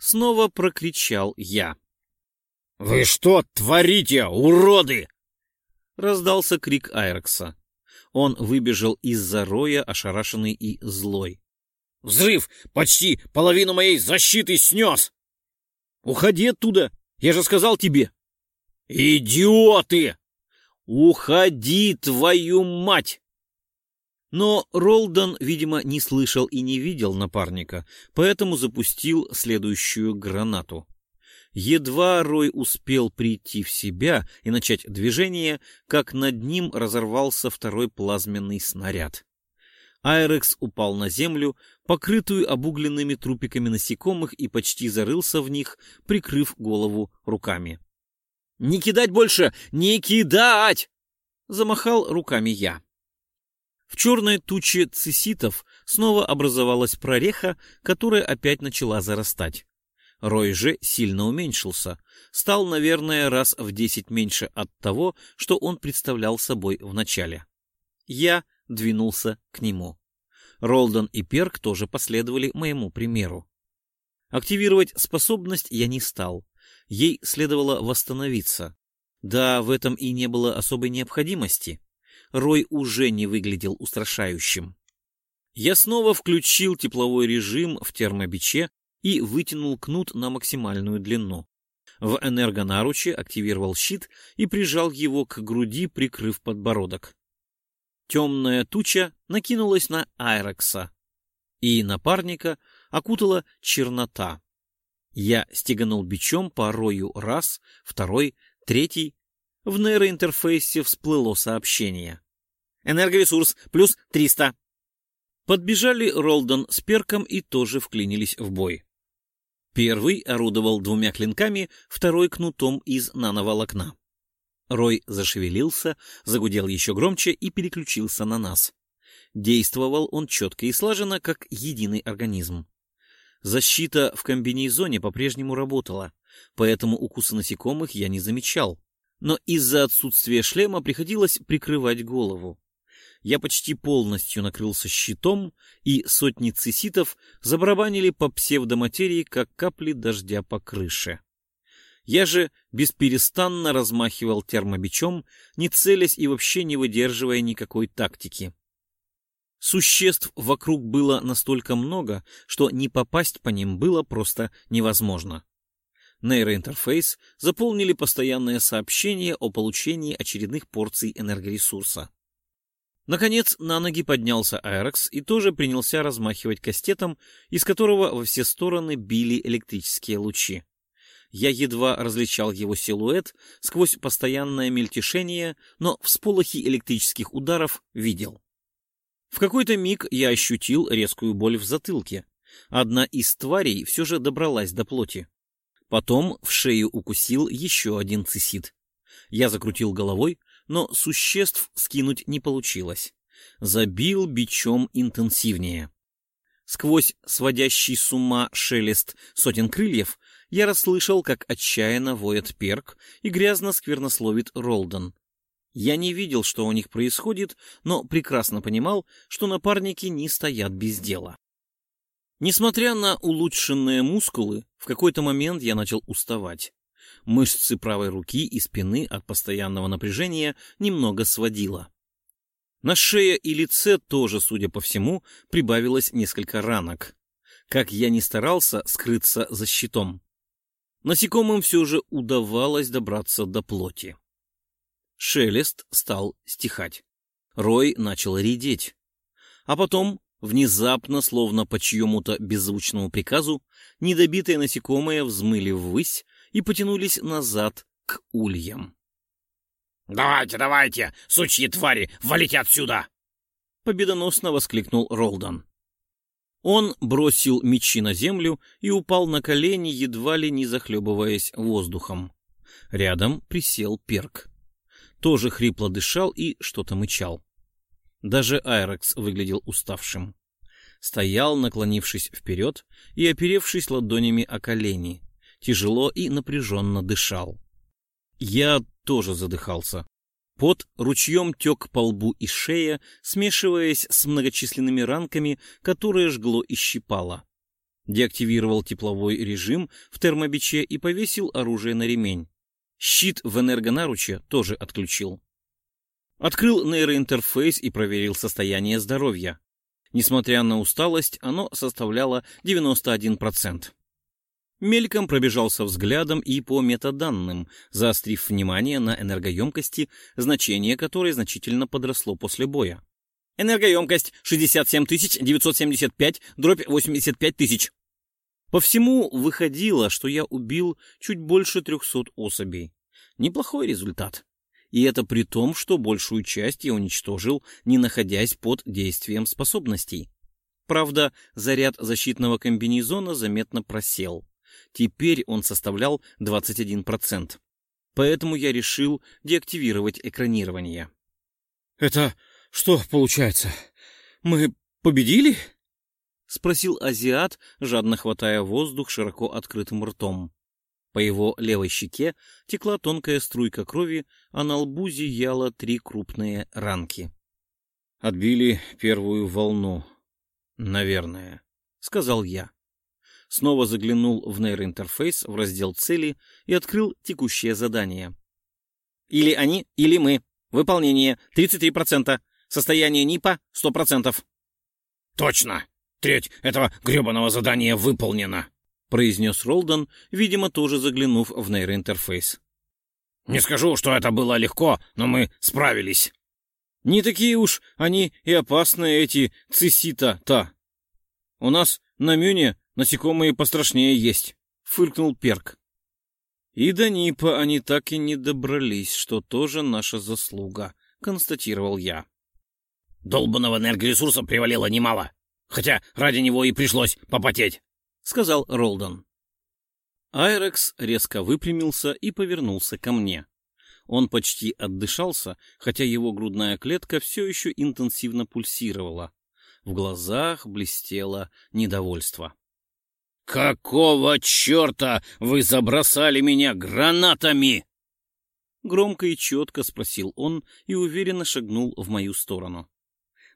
Снова прокричал я. «Вы что творите, уроды?» Раздался крик Айрекса. Он выбежал из-за роя, ошарашенный и злой. Взрыв почти половину моей защиты снес. Уходи оттуда, я же сказал тебе. Идиоты! Уходи, твою мать! Но Ролдон, видимо, не слышал и не видел напарника, поэтому запустил следующую гранату. Едва Рой успел прийти в себя и начать движение, как над ним разорвался второй плазменный снаряд. Айрекс упал на землю, покрытую обугленными трупиками насекомых, и почти зарылся в них, прикрыв голову руками. «Не кидать больше! Не кидать!» — замахал руками я. В черной туче циситов снова образовалась прореха, которая опять начала зарастать. Рой же сильно уменьшился, стал, наверное, раз в десять меньше от того, что он представлял собой в начале. Я двинулся к нему. Ролдон и Перк тоже последовали моему примеру. Активировать способность я не стал. Ей следовало восстановиться. Да, в этом и не было особой необходимости. Рой уже не выглядел устрашающим. Я снова включил тепловой режим в термобиче и вытянул кнут на максимальную длину. В энергонаруче активировал щит и прижал его к груди, прикрыв подбородок. Темная туча накинулась на Айрекса, и напарника окутала чернота. Я стеганул бичом по рою раз, второй, третий. В нейроинтерфейсе всплыло сообщение. «Энергоресурс плюс триста». Подбежали Ролдон с Перком и тоже вклинились в бой. Первый орудовал двумя клинками, второй — кнутом из нановолокна. Рой зашевелился, загудел еще громче и переключился на нас. Действовал он четко и слаженно, как единый организм. Защита в комбинезоне по-прежнему работала, поэтому укусы насекомых я не замечал. Но из-за отсутствия шлема приходилось прикрывать голову. Я почти полностью накрылся щитом, и сотни циситов забарабанили по псевдоматерии, как капли дождя по крыше. Я же бесперестанно размахивал термобичом, не целясь и вообще не выдерживая никакой тактики. Существ вокруг было настолько много, что не попасть по ним было просто невозможно. Нейроинтерфейс заполнили постоянные сообщения о получении очередных порций энергоресурса. Наконец на ноги поднялся Айрекс и тоже принялся размахивать кастетом, из которого во все стороны били электрические лучи. Я едва различал его силуэт сквозь постоянное мельтешение, но всполохи электрических ударов видел. В какой-то миг я ощутил резкую боль в затылке. Одна из тварей все же добралась до плоти. Потом в шею укусил еще один цисид. Я закрутил головой, но существ скинуть не получилось. Забил бичом интенсивнее. Сквозь сводящий с ума шелест сотен крыльев я расслышал, как отчаянно воет Перк и грязно сквернословит Ролдон. Я не видел, что у них происходит, но прекрасно понимал, что напарники не стоят без дела. Несмотря на улучшенные мускулы, в какой-то момент я начал уставать. Мышцы правой руки и спины от постоянного напряжения немного сводило. На шее и лице тоже, судя по всему, прибавилось несколько ранок. Как я не старался скрыться за щитом. Насекомым все же удавалось добраться до плоти. Шелест стал стихать. Рой начал редеть. А потом, внезапно, словно по чьему-то беззвучному приказу, недобитые насекомые взмыли ввысь и потянулись назад к ульям. «Давайте, давайте, сучьи твари, валите отсюда!» Победоносно воскликнул Ролдан. Он бросил мечи на землю и упал на колени, едва ли не захлебываясь воздухом. Рядом присел перк. Тоже хрипло дышал и что-то мычал. Даже Айрекс выглядел уставшим. Стоял, наклонившись вперед и оперевшись ладонями о колени, тяжело и напряженно дышал. Я тоже задыхался. Пот ручьем тек по лбу и шее, смешиваясь с многочисленными ранками, которые жгло и щипало. Деактивировал тепловой режим в термобиче и повесил оружие на ремень. Щит в энергонаруче тоже отключил. Открыл нейроинтерфейс и проверил состояние здоровья. Несмотря на усталость, оно составляло 91%. Мельком пробежался взглядом и по метаданным, заострив внимание на энергоемкости, значение которой значительно подросло после боя. Энергоемкость 67 975, дробь 85 тысяч. По всему выходило, что я убил чуть больше 300 особей. Неплохой результат. И это при том, что большую часть я уничтожил, не находясь под действием способностей. Правда, заряд защитного комбинезона заметно просел. Теперь он составлял 21%. Поэтому я решил деактивировать экранирование. «Это что получается? Мы победили?» — спросил азиат, жадно хватая воздух широко открытым ртом. По его левой щеке текла тонкая струйка крови, а на лбу зияло три крупные ранки. «Отбили первую волну, наверное», — сказал я снова заглянул в нейроинтерфейс в раздел цели и открыл текущее задание. Или они, или мы. Выполнение 33%. Состояние НИПа 100%. Точно! Треть этого гребаного задания выполнена, произнес Ролдон, видимо, тоже заглянув в нейроинтерфейс. Не скажу, что это было легко, но мы справились. Не такие уж они и опасные, эти цисита-то. У нас на Мюне Насекомые пострашнее есть, — фыркнул Перк. И до Нипа они так и не добрались, что тоже наша заслуга, — констатировал я. Долбанного энергоресурса привалило немало, хотя ради него и пришлось попотеть, — сказал Ролдон. Айрекс резко выпрямился и повернулся ко мне. Он почти отдышался, хотя его грудная клетка все еще интенсивно пульсировала. В глазах блестело недовольство. «Какого черта вы забросали меня гранатами?» Громко и четко спросил он и уверенно шагнул в мою сторону.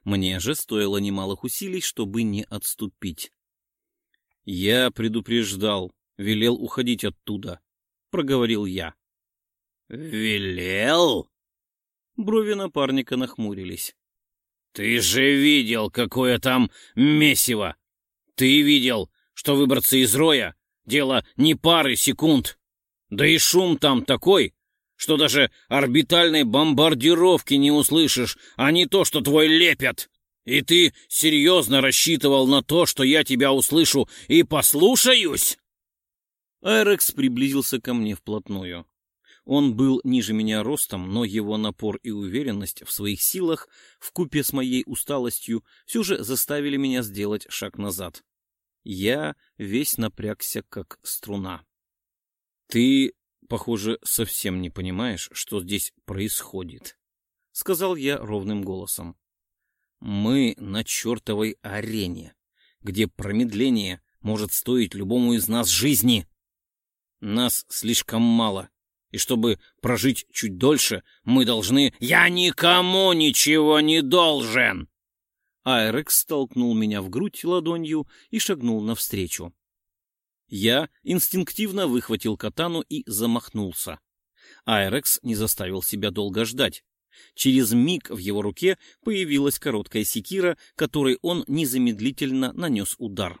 Мне же стоило немалых усилий, чтобы не отступить. «Я предупреждал, велел уходить оттуда», — проговорил я. «Велел?» Брови напарника нахмурились. «Ты же видел, какое там месиво! Ты видел, что выбраться из роя — дело не пары секунд. Да и шум там такой, что даже орбитальной бомбардировки не услышишь, а не то, что твой лепят. И ты серьезно рассчитывал на то, что я тебя услышу и послушаюсь?» Айрекс приблизился ко мне вплотную. Он был ниже меня ростом, но его напор и уверенность в своих силах, вкупе с моей усталостью, все же заставили меня сделать шаг назад. Я весь напрягся, как струна. — Ты, похоже, совсем не понимаешь, что здесь происходит, — сказал я ровным голосом. — Мы на чертовой арене, где промедление может стоить любому из нас жизни. Нас слишком мало, и чтобы прожить чуть дольше, мы должны... — Я никому ничего не должен! Айрекс столкнул меня в грудь ладонью и шагнул навстречу. Я инстинктивно выхватил катану и замахнулся. Айрекс не заставил себя долго ждать. Через миг в его руке появилась короткая секира, которой он незамедлительно нанес удар.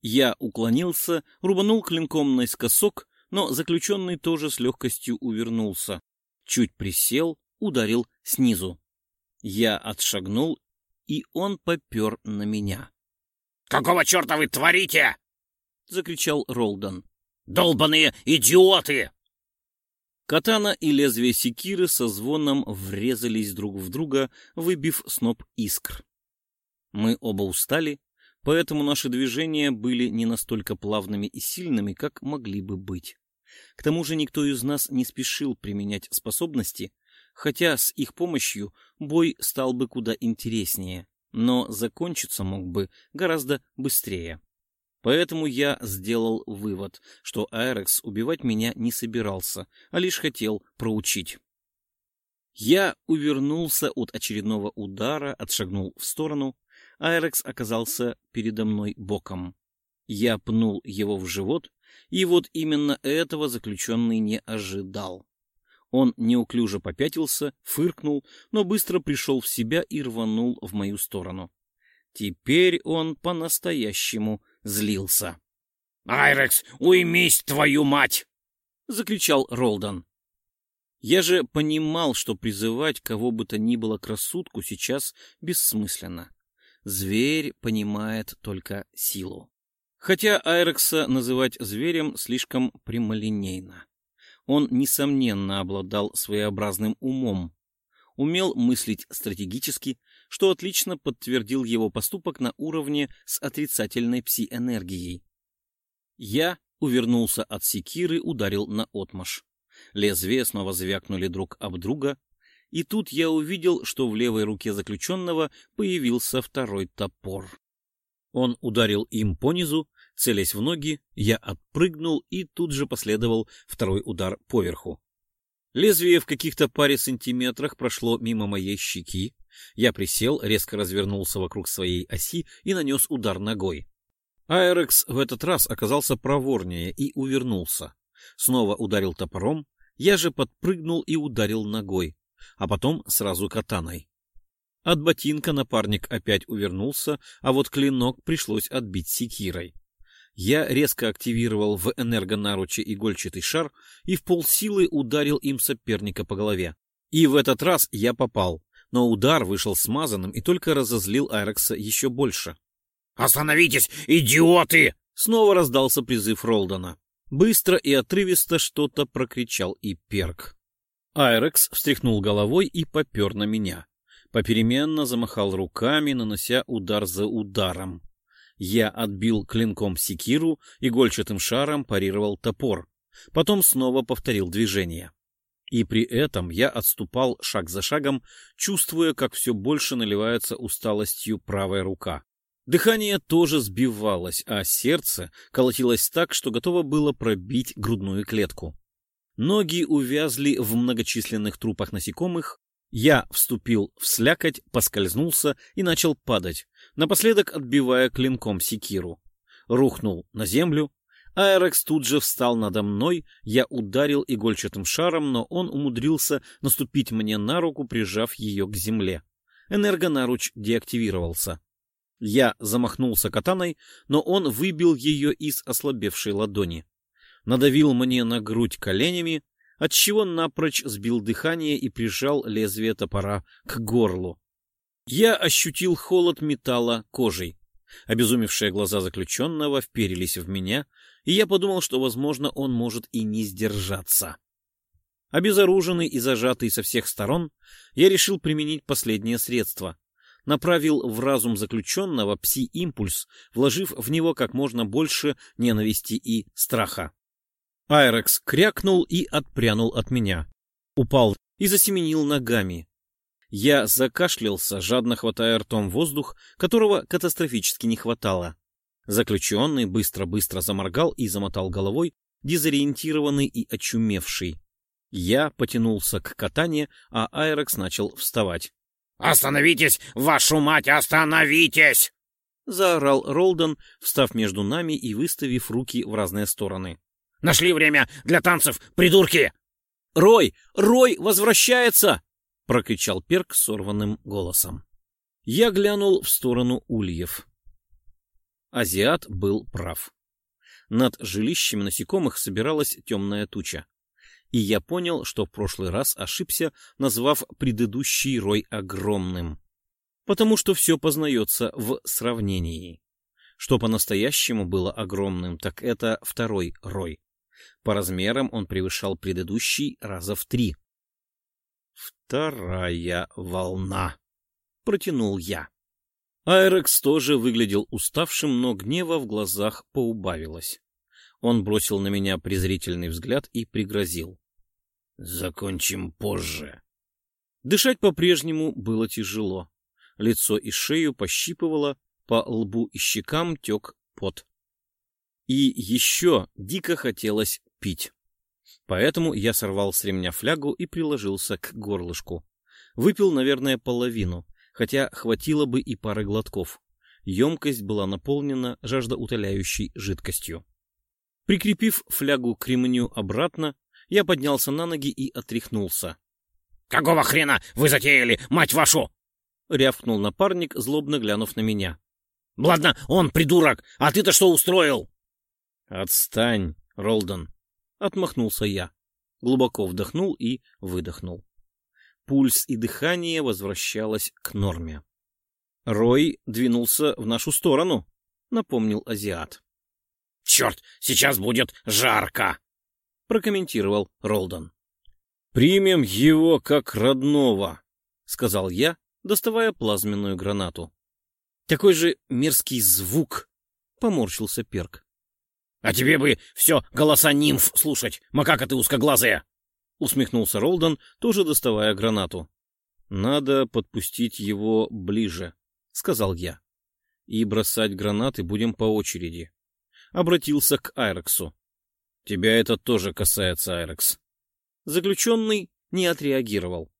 Я уклонился, рубанул клинком наискосок, но заключенный тоже с легкостью увернулся. Чуть присел, ударил снизу. Я отшагнул, и он попер на меня. — Какого черта вы творите? — закричал Ролдон. — Долбаные идиоты! Катана и лезвие секиры со звоном врезались друг в друга, выбив сноп искр. Мы оба устали, поэтому наши движения были не настолько плавными и сильными, как могли бы быть. К тому же никто из нас не спешил применять способности, хотя с их помощью бой стал бы куда интереснее, но закончиться мог бы гораздо быстрее. Поэтому я сделал вывод, что Айрекс убивать меня не собирался, а лишь хотел проучить. Я увернулся от очередного удара, отшагнул в сторону. Айрекс оказался передо мной боком. Я пнул его в живот, и вот именно этого заключенный не ожидал. Он неуклюже попятился, фыркнул, но быстро пришел в себя и рванул в мою сторону. Теперь он по-настоящему злился. «Айрекс, уймись, твою мать!» — закричал Ролдон. Я же понимал, что призывать кого бы то ни было к рассудку сейчас бессмысленно. Зверь понимает только силу. Хотя Айрекса называть зверем слишком прямолинейно. Он, несомненно, обладал своеобразным умом, умел мыслить стратегически, что отлично подтвердил его поступок на уровне с отрицательной пси-энергией. Я увернулся от секиры, ударил на отмаш. Лезвия снова звякнули друг об друга, и тут я увидел, что в левой руке заключенного появился второй топор. Он ударил им по низу, Целясь в ноги, я отпрыгнул и тут же последовал второй удар поверху. Лезвие в каких-то паре сантиметрах прошло мимо моей щеки. Я присел, резко развернулся вокруг своей оси и нанес удар ногой. Аэрекс в этот раз оказался проворнее и увернулся. Снова ударил топором, я же подпрыгнул и ударил ногой, а потом сразу катаной. От ботинка напарник опять увернулся, а вот клинок пришлось отбить секирой. Я резко активировал в энергонаруче игольчатый шар и в полсилы ударил им соперника по голове. И в этот раз я попал, но удар вышел смазанным и только разозлил Айрекса еще больше. «Остановитесь, идиоты!» Снова раздался призыв Ролдона. Быстро и отрывисто что-то прокричал и перк. Айрекс встряхнул головой и попер на меня. Попеременно замахал руками, нанося удар за ударом. Я отбил клинком секиру, игольчатым шаром парировал топор. Потом снова повторил движение. И при этом я отступал шаг за шагом, чувствуя, как все больше наливается усталостью правая рука. Дыхание тоже сбивалось, а сердце колотилось так, что готово было пробить грудную клетку. Ноги увязли в многочисленных трупах насекомых, я вступил в слякоть, поскользнулся и начал падать, напоследок отбивая клинком секиру. Рухнул на землю. Аэрекс тут же встал надо мной, я ударил игольчатым шаром, но он умудрился наступить мне на руку, прижав ее к земле. Энергонаруч деактивировался. Я замахнулся катаной, но он выбил ее из ослабевшей ладони. Надавил мне на грудь коленями, отчего напрочь сбил дыхание и прижал лезвие топора к горлу. Я ощутил холод металла кожей. Обезумевшие глаза заключенного вперились в меня, и я подумал, что, возможно, он может и не сдержаться. Обезоруженный и зажатый со всех сторон, я решил применить последнее средство. Направил в разум заключенного пси-импульс, вложив в него как можно больше ненависти и страха. Айрекс крякнул и отпрянул от меня. Упал и засеменил ногами. Я закашлялся, жадно хватая ртом воздух, которого катастрофически не хватало. Заключенный быстро-быстро заморгал и замотал головой, дезориентированный и очумевший. Я потянулся к катане, а Айрекс начал вставать. «Остановитесь, вашу мать, остановитесь!» — заорал Ролдон, встав между нами и выставив руки в разные стороны. «Нашли время для танцев, придурки!» «Рой! Рой возвращается!» — прокричал Перк сорванным голосом. Я глянул в сторону ульев. Азиат был прав. Над жилищем насекомых собиралась темная туча. И я понял, что в прошлый раз ошибся, назвав предыдущий рой огромным. Потому что все познается в сравнении. Что по-настоящему было огромным, так это второй рой. По размерам он превышал предыдущий раза в три. «Вторая волна», — протянул я. Айрекс тоже выглядел уставшим, но гнева в глазах поубавилось. Он бросил на меня презрительный взгляд и пригрозил. «Закончим позже». Дышать по-прежнему было тяжело. Лицо и шею пощипывало, по лбу и щекам тек пот. И еще дико хотелось пить. Поэтому я сорвал с ремня флягу и приложился к горлышку. Выпил, наверное, половину, хотя хватило бы и пары глотков. Емкость была наполнена жаждоутоляющей жидкостью. Прикрепив флягу к ремню обратно, я поднялся на ноги и отряхнулся. — Какого хрена вы затеяли, мать вашу? — рявкнул напарник, злобно глянув на меня. — Ладно, он придурок, а ты-то что устроил? — Отстань, Ролдон, — отмахнулся я. Глубоко вдохнул и выдохнул. Пульс и дыхание возвращалось к норме. Рой двинулся в нашу сторону, напомнил азиат. «Черт, сейчас будет жарко!» — прокомментировал Ролдон. «Примем его как родного», — сказал я, доставая плазменную гранату. «Такой же мерзкий звук!» — поморщился Перк. «А тебе бы все голоса нимф слушать, макака ты узкоглазая!» — усмехнулся Ролдон, тоже доставая гранату. «Надо подпустить его ближе», — сказал я. «И бросать гранаты будем по очереди». Обратился к Айрексу. «Тебя это тоже касается, Айрекс». Заключенный не отреагировал.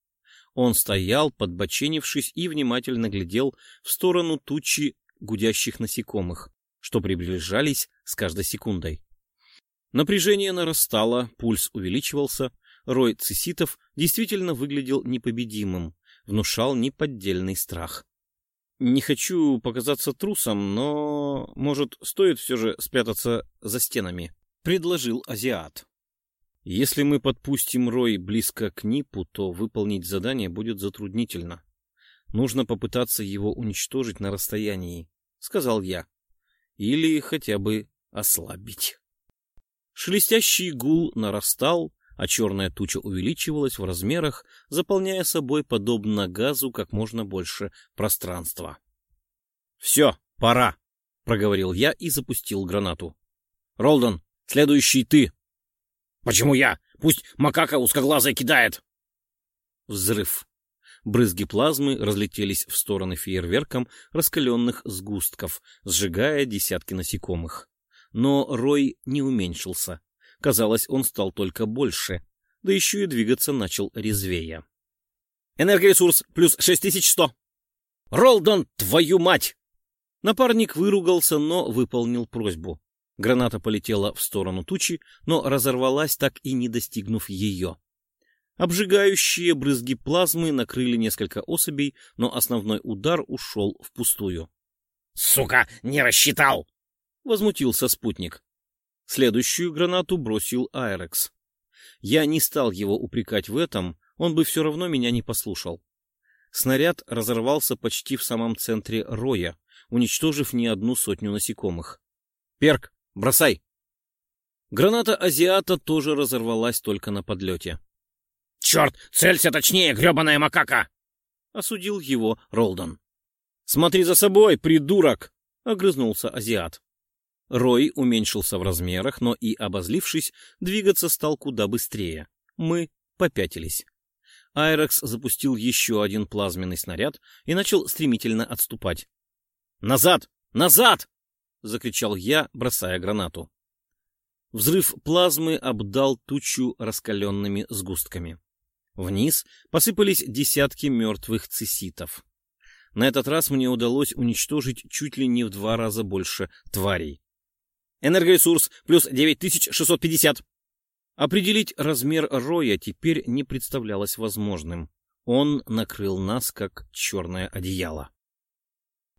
Он стоял, подбоченившись, и внимательно глядел в сторону тучи гудящих насекомых, что приближались с каждой секундой. Напряжение нарастало, пульс увеличивался, рой циситов действительно выглядел непобедимым, внушал неподдельный страх. Не хочу показаться трусом, но, может, стоит все же спрятаться за стенами, — предложил азиат. Если мы подпустим Рой близко к Нипу, то выполнить задание будет затруднительно. Нужно попытаться его уничтожить на расстоянии, — сказал я. Или хотя бы ослабить. Шелестящий гул нарастал, а черная туча увеличивалась в размерах, заполняя собой, подобно газу, как можно больше пространства. — Все, пора, — проговорил я и запустил гранату. — Ролдон, следующий ты. — Почему я? Пусть макака узкоглазая кидает. Взрыв. Брызги плазмы разлетелись в стороны фейерверком раскаленных сгустков, сжигая десятки насекомых. Но рой не уменьшился. Казалось, он стал только больше, да еще и двигаться начал резвее. «Энергоресурс плюс 6100!» «Ролдон, твою мать!» Напарник выругался, но выполнил просьбу. Граната полетела в сторону тучи, но разорвалась, так и не достигнув ее. Обжигающие брызги плазмы накрыли несколько особей, но основной удар ушел впустую. «Сука, не рассчитал!» — возмутился спутник. Следующую гранату бросил Айрекс. Я не стал его упрекать в этом, он бы все равно меня не послушал. Снаряд разорвался почти в самом центре роя, уничтожив не одну сотню насекомых. «Перк, бросай!» Граната азиата тоже разорвалась только на подлете. «Черт, целься точнее, гребаная макака!» — осудил его Ролдон. «Смотри за собой, придурок!» — огрызнулся азиат. Рой уменьшился в размерах, но и, обозлившись, двигаться стал куда быстрее. Мы попятились. Айрекс запустил еще один плазменный снаряд и начал стремительно отступать. «Назад! Назад!» — закричал я, бросая гранату. Взрыв плазмы обдал тучу раскаленными сгустками. Вниз посыпались десятки мертвых циситов. На этот раз мне удалось уничтожить чуть ли не в два раза больше тварей. Энергоресурс плюс 9650. Определить размер роя теперь не представлялось возможным. Он накрыл нас, как черное одеяло.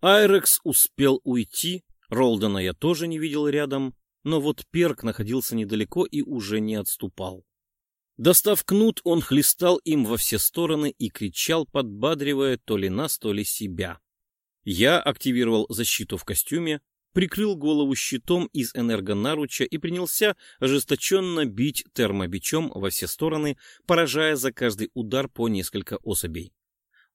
Айрекс успел уйти, Ролдона я тоже не видел рядом, но вот Перк находился недалеко и уже не отступал. Достав кнут, он хлестал им во все стороны и кричал, подбадривая то ли нас, то ли себя. Я активировал защиту в костюме, прикрыл голову щитом из энергонаруча и принялся ожесточенно бить термобичом во все стороны, поражая за каждый удар по несколько особей.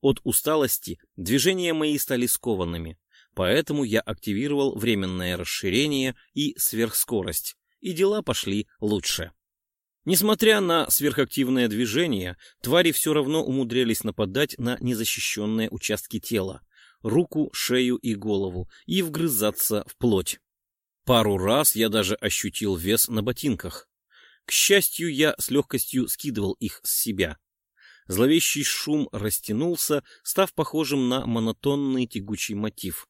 От усталости движения мои стали скованными, поэтому я активировал временное расширение и сверхскорость, и дела пошли лучше. Несмотря на сверхактивное движение, твари все равно умудрялись нападать на незащищенные участки тела, руку, шею и голову, и вгрызаться в плоть. Пару раз я даже ощутил вес на ботинках. К счастью, я с легкостью скидывал их с себя. Зловещий шум растянулся, став похожим на монотонный тягучий мотив.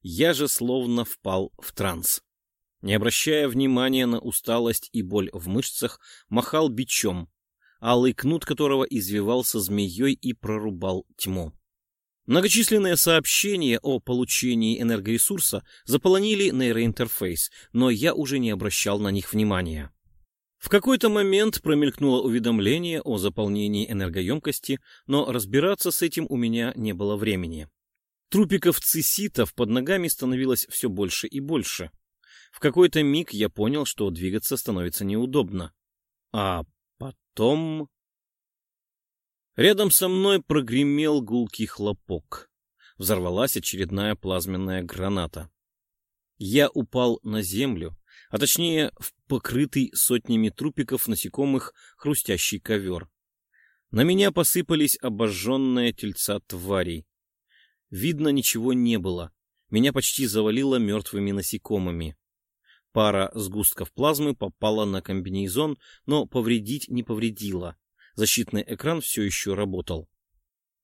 Я же словно впал в транс. Не обращая внимания на усталость и боль в мышцах, махал бичом, алый кнут которого извивался змеей и прорубал тьму. Многочисленные сообщения о получении энергоресурса заполонили нейроинтерфейс, но я уже не обращал на них внимания. В какой-то момент промелькнуло уведомление о заполнении энергоемкости, но разбираться с этим у меня не было времени. Трупиков циситов под ногами становилось все больше и больше. В какой-то миг я понял, что двигаться становится неудобно. А потом... Рядом со мной прогремел гулкий хлопок. Взорвалась очередная плазменная граната. Я упал на землю, а точнее в покрытый сотнями трупиков насекомых хрустящий ковер. На меня посыпались обожженные тельца тварей. Видно, ничего не было. Меня почти завалило мертвыми насекомыми. Пара сгустков плазмы попала на комбинезон, но повредить не повредила. Защитный экран все еще работал.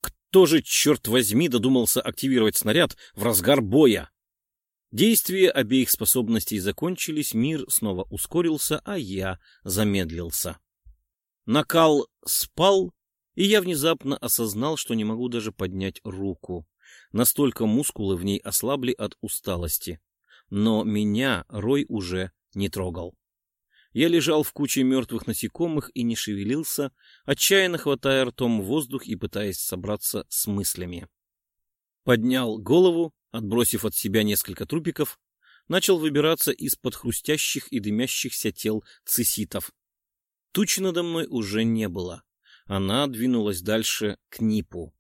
Кто же, черт возьми, додумался активировать снаряд в разгар боя? Действия обеих способностей закончились, мир снова ускорился, а я замедлился. Накал спал, и я внезапно осознал, что не могу даже поднять руку. Настолько мускулы в ней ослабли от усталости но меня Рой уже не трогал. Я лежал в куче мертвых насекомых и не шевелился, отчаянно хватая ртом воздух и пытаясь собраться с мыслями. Поднял голову, отбросив от себя несколько трупиков, начал выбираться из-под хрустящих и дымящихся тел циситов. Тучи надо мной уже не было. Она двинулась дальше к Нипу.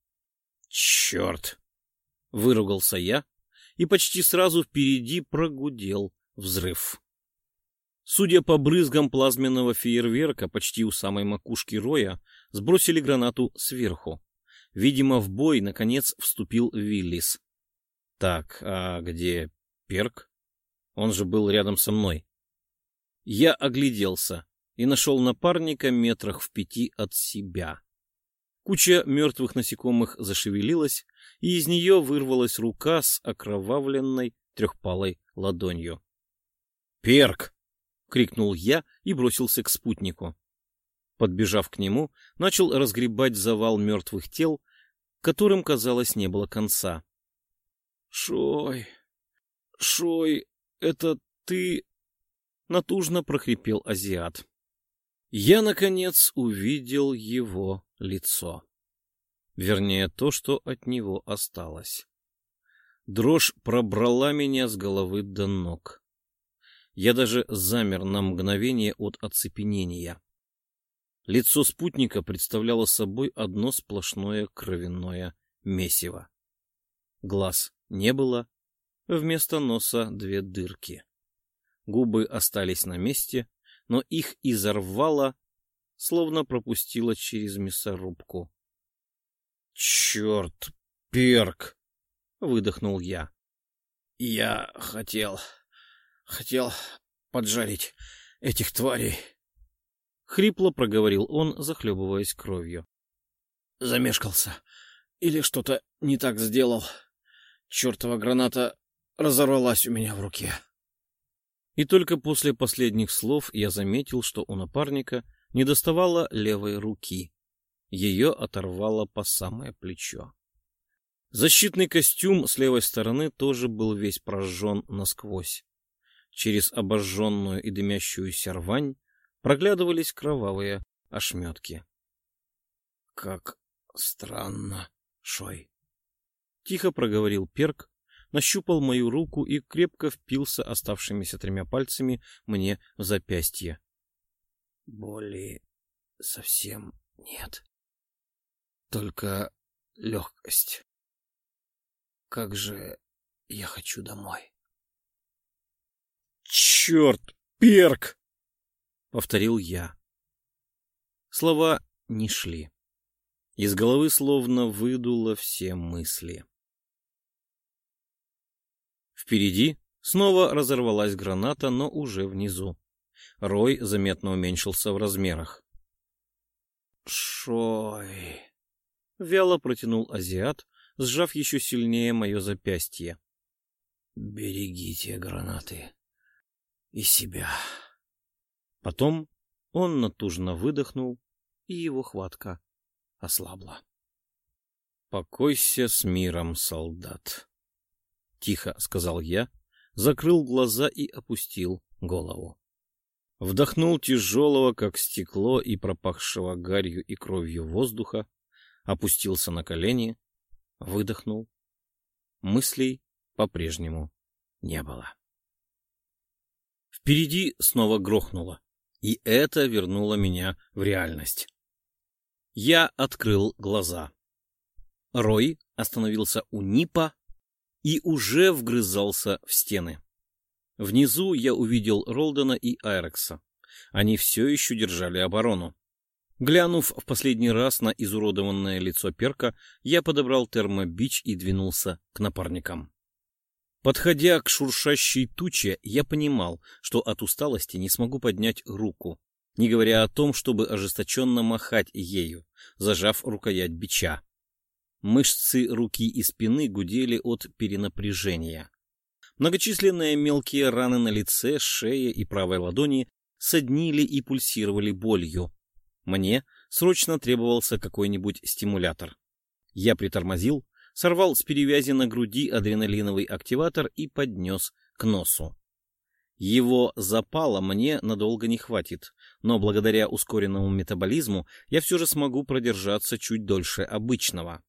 «Черт!» — выругался я, и почти сразу впереди прогудел взрыв. Судя по брызгам плазменного фейерверка, почти у самой макушки Роя сбросили гранату сверху. Видимо, в бой, наконец, вступил Виллис. Так, а где Перк? Он же был рядом со мной. Я огляделся и нашел напарника метрах в пяти от себя. Куча мертвых насекомых зашевелилась, и из нее вырвалась рука с окровавленной трехпалой ладонью. «Перк!» — крикнул я и бросился к спутнику. Подбежав к нему, начал разгребать завал мертвых тел, которым, казалось, не было конца. «Шой! Шой! Это ты...» — натужно прохрипел азиат. Я, наконец, увидел его лицо. Вернее, то, что от него осталось. Дрожь пробрала меня с головы до ног. Я даже замер на мгновение от оцепенения. Лицо спутника представляло собой одно сплошное кровяное месиво. Глаз не было, вместо носа две дырки. Губы остались на месте, но их изорвало словно пропустила через мясорубку. «Черт, перк!» — выдохнул я. «Я хотел... хотел поджарить этих тварей!» Хрипло проговорил он, захлебываясь кровью. замешкался. Или что-то не так сделал. Чертова граната разорвалась у меня в руке. И только после последних слов я заметил, что у напарника не доставало левой руки. Ее оторвало по самое плечо. Защитный костюм с левой стороны тоже был весь прожжен насквозь. Через обожженную и дымящуюся рвань проглядывались кровавые ошметки. — Как странно, Шой. Тихо проговорил Перк, нащупал мою руку и крепко впился оставшимися тремя пальцами мне в запястье. Боли совсем нет. Только легкость. Как же я хочу домой. Черт, Перк! Повторил я. Слова не шли. Из головы словно выдуло все мысли. Впереди снова разорвалась граната, но уже внизу. Рой заметно уменьшился в размерах. «Шой!» — вяло протянул азиат, сжав еще сильнее мое запястье. «Берегите гранаты и себя». Потом он натужно выдохнул, и его хватка ослабла. «Покойся с миром, солдат!» — тихо сказал я, закрыл глаза и опустил голову. Вдохнул тяжелого, как стекло, и пропахшего гарью и кровью воздуха, опустился на колени, выдохнул. Мыслей по-прежнему не было. Впереди снова грохнуло, и это вернуло меня в реальность. Я открыл глаза. Рой остановился у Нипа и уже вгрызался в стены. Внизу я увидел Ролдена и Айрекса. Они все еще держали оборону. Глянув в последний раз на изуродованное лицо перка, я подобрал термобич и двинулся к напарникам. Подходя к шуршащей туче, я понимал, что от усталости не смогу поднять руку не говоря о том, чтобы ожесточенно махать ею, зажав рукоять бича. Мышцы руки и спины гудели от перенапряжения. Многочисленные мелкие раны на лице, шее и правой ладони соднили и пульсировали болью. Мне срочно требовался какой-нибудь стимулятор. Я притормозил, сорвал с перевязи на груди адреналиновый активатор и поднес к носу. Его запала мне надолго не хватит, но благодаря ускоренному метаболизму я все же смогу продержаться чуть дольше обычного.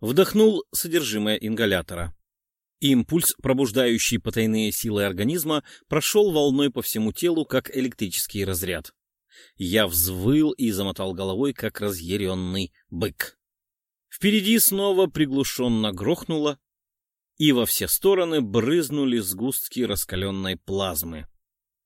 Вдохнул содержимое ингалятора. Импульс, пробуждающий потайные силы организма, прошел волной по всему телу, как электрический разряд. Я взвыл и замотал головой, как разъяренный бык. Впереди снова приглушенно грохнуло, и во все стороны брызнули сгустки раскаленной плазмы.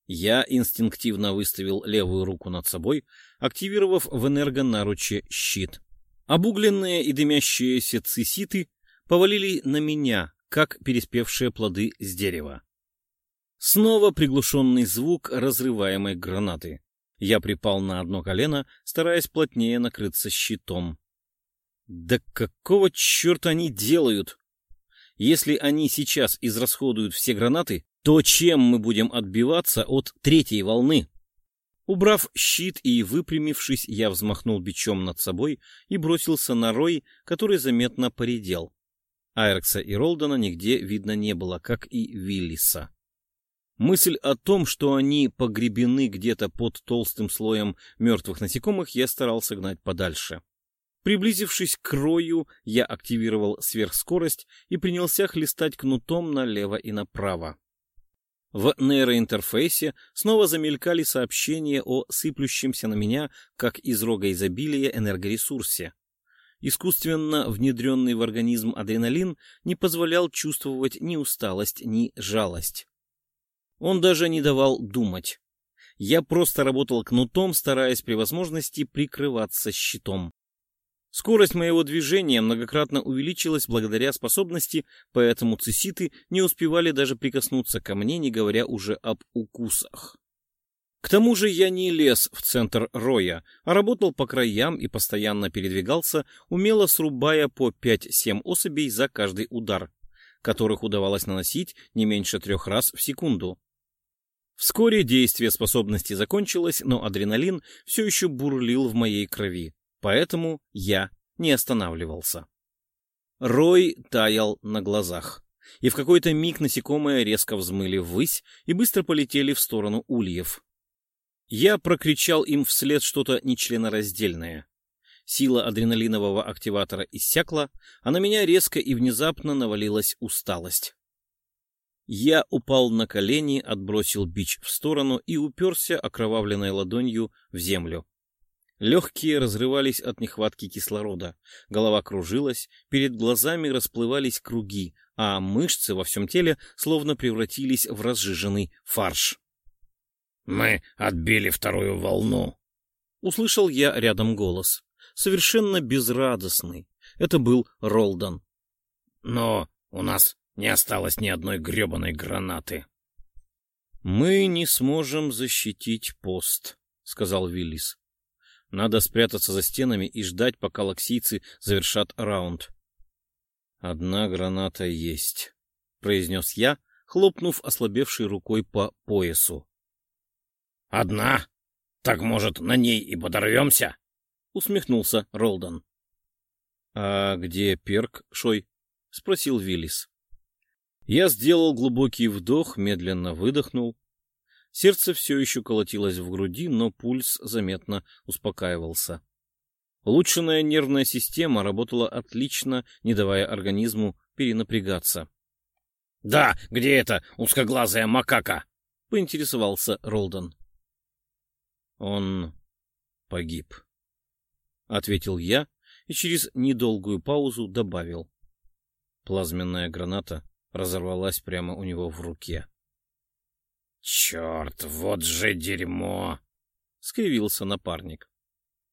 Я инстинктивно выставил левую руку над собой, активировав в энергонаруче щит. Обугленные и дымящиеся циситы повалили на меня, как переспевшие плоды с дерева. Циситы приглушенный звук разрываемой гранаты. Я припал на одно колено, стараясь плотнее накрыться щитом. Да какого черта они делают? Если они сейчас израсходуют все гранаты, то чем мы будем отбиваться от третьей волны? Убрав щит и выпрямившись, я взмахнул бичом над собой и бросился на рой, который заметно поредел. Айрекса и Ролдона нигде видно не было, как и Виллиса. Мысль о том, что они погребены где-то под толстым слоем мертвых насекомых, я старался гнать подальше. Приблизившись к крою, я активировал сверхскорость и принялся хлестать кнутом налево и направо. В нейроинтерфейсе снова замелькали сообщения о сыплющемся на меня, как из рога изобилия, энергоресурсе. Искусственно внедренный в организм адреналин не позволял чувствовать ни усталость, ни жалость. Он даже не давал думать. Я просто работал кнутом, стараясь при возможности прикрываться щитом. Скорость моего движения многократно увеличилась благодаря способности, поэтому циситы не успевали даже прикоснуться ко мне, не говоря уже об укусах. К тому же я не лез в центр роя, а работал по краям и постоянно передвигался, умело срубая по 5-7 особей за каждый удар, которых удавалось наносить не меньше трех раз в секунду. Вскоре действие способности закончилось, но адреналин все еще бурлил в моей крови, поэтому я не останавливался. Рой таял на глазах, и в какой-то миг насекомые резко взмыли ввысь и быстро полетели в сторону ульев. Я прокричал им вслед что-то нечленораздельное. Сила адреналинового активатора иссякла, а на меня резко и внезапно навалилась усталость. Я упал на колени, отбросил бич в сторону и уперся окровавленной ладонью в землю. Легкие разрывались от нехватки кислорода, голова кружилась, перед глазами расплывались круги, а мышцы во всем теле словно превратились в разжиженный фарш. Мы отбили вторую волну. Услышал я рядом голос. Совершенно безрадостный. Это был Ролдан. Но у нас не осталось ни одной гребаной гранаты. Мы не сможем защитить пост, сказал Виллис. Надо спрятаться за стенами и ждать, пока лаксийцы завершат раунд. Одна граната есть, произнес я, хлопнув ослабевшей рукой по поясу. «Одна? Так, может, на ней и подорвемся?» — усмехнулся Ролдон. «А где перк, Шой?» — спросил Виллис. Я сделал глубокий вдох, медленно выдохнул. Сердце все еще колотилось в груди, но пульс заметно успокаивался. Улучшенная нервная система работала отлично, не давая организму перенапрягаться. — Да, где эта узкоглазая макака? — поинтересовался Ролдон. Он погиб, — ответил я и через недолгую паузу добавил. Плазменная граната разорвалась прямо у него в руке. — Черт, вот же дерьмо! — скривился напарник.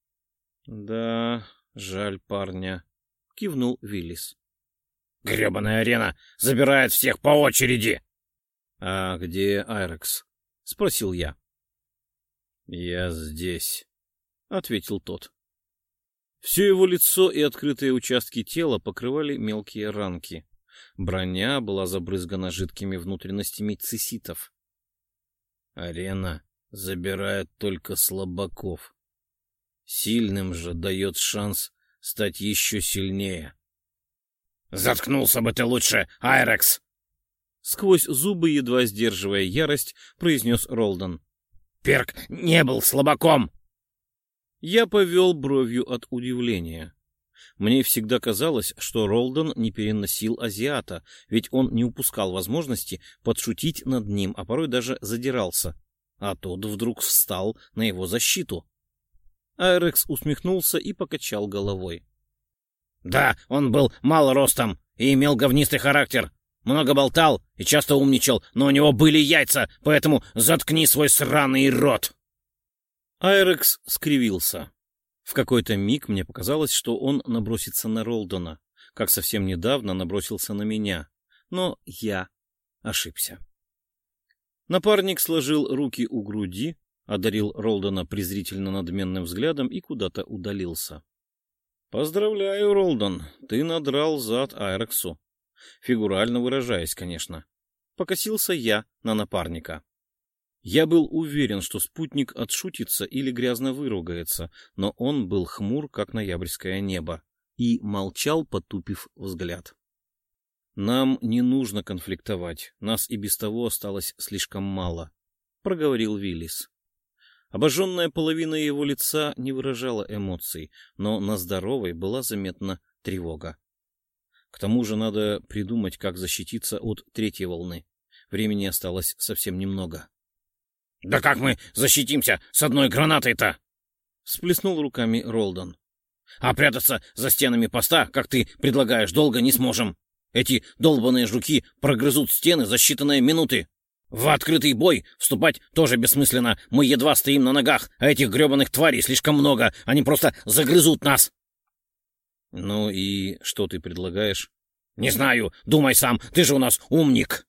— Да, жаль парня, — кивнул Виллис. — Гребаная арена забирает всех по очереди! — А где Айрекс? — спросил я. «Я здесь», — ответил тот. Все его лицо и открытые участки тела покрывали мелкие ранки. Броня была забрызгана жидкими внутренностями циситов. Арена забирает только слабаков. Сильным же дает шанс стать еще сильнее. «Заткнулся бы ты лучше, Айрекс!» Сквозь зубы, едва сдерживая ярость, произнес Ролдон. Перк не был слабаком. Я повел бровью от удивления. Мне всегда казалось, что Ролдон не переносил азиата, ведь он не упускал возможности подшутить над ним, а порой даже задирался. А тот вдруг встал на его защиту. Айрекс усмехнулся и покачал головой. — Да, он был мал ростом и имел говнистый характер, много болтал и часто умничал, но у него были яйца, поэтому заткни свой сраный рот!» Айрекс скривился. В какой-то миг мне показалось, что он набросится на Ролдона, как совсем недавно набросился на меня. Но я ошибся. Напарник сложил руки у груди, одарил Ролдона презрительно надменным взглядом и куда-то удалился. — Поздравляю, Ролдон, ты надрал зад Айрексу. Фигурально выражаясь, конечно. Покосился я на напарника. Я был уверен, что спутник отшутится или грязно выругается, но он был хмур, как ноябрьское небо, и молчал, потупив взгляд. «Нам не нужно конфликтовать, нас и без того осталось слишком мало», — проговорил Виллис. Обожженная половина его лица не выражала эмоций, но на здоровой была заметна тревога. К тому же надо придумать, как защититься от третьей волны. Времени осталось совсем немного. — Да как мы защитимся с одной гранатой-то? — сплеснул руками Ролдон. — А прятаться за стенами поста, как ты предлагаешь, долго не сможем. Эти долбаные жуки прогрызут стены за считанные минуты. В открытый бой вступать тоже бессмысленно. Мы едва стоим на ногах, а этих гребаных тварей слишком много. Они просто загрызут нас. Ну и что ты предлагаешь? Не знаю, думай сам, ты же у нас умник.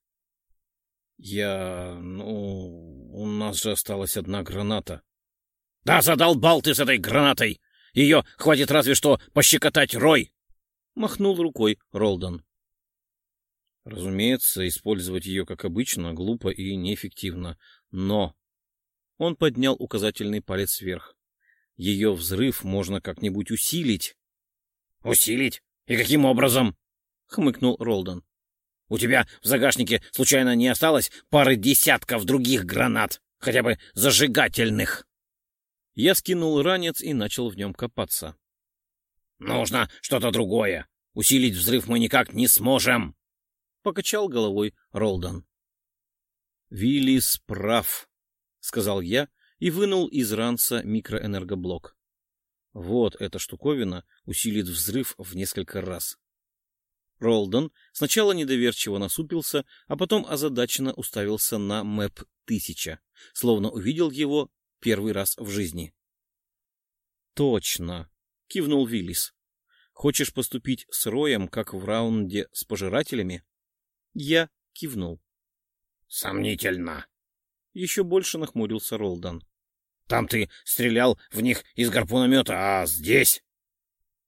Я, ну, У нас же осталась одна граната. — Да задолбал ты с этой гранатой! Ее хватит разве что пощекотать рой! — махнул рукой Ролдон. Разумеется, использовать ее, как обычно, глупо и неэффективно. Но... Он поднял указательный палец вверх. Ее взрыв можно как-нибудь усилить. — Усилить? И каким образом? — хмыкнул Ролдон. — У тебя в загашнике случайно не осталось пары десятков других гранат, хотя бы зажигательных? Я скинул ранец и начал в нем копаться. — Нужно что-то другое. Усилить взрыв мы никак не сможем. — покачал головой Ролдон. — Виллис прав, — сказал я и вынул из ранца микроэнергоблок. Вот эта штуковина усилит взрыв в несколько раз. Ролдон сначала недоверчиво насупился, а потом озадаченно уставился на мэп 1000, словно увидел его первый раз в жизни. «Точно!» — кивнул Виллис. «Хочешь поступить с Роем, как в раунде с пожирателями?» Я кивнул. «Сомнительно!» Еще больше нахмурился Ролдан. Там ты стрелял в них из гарпуномета, а здесь...»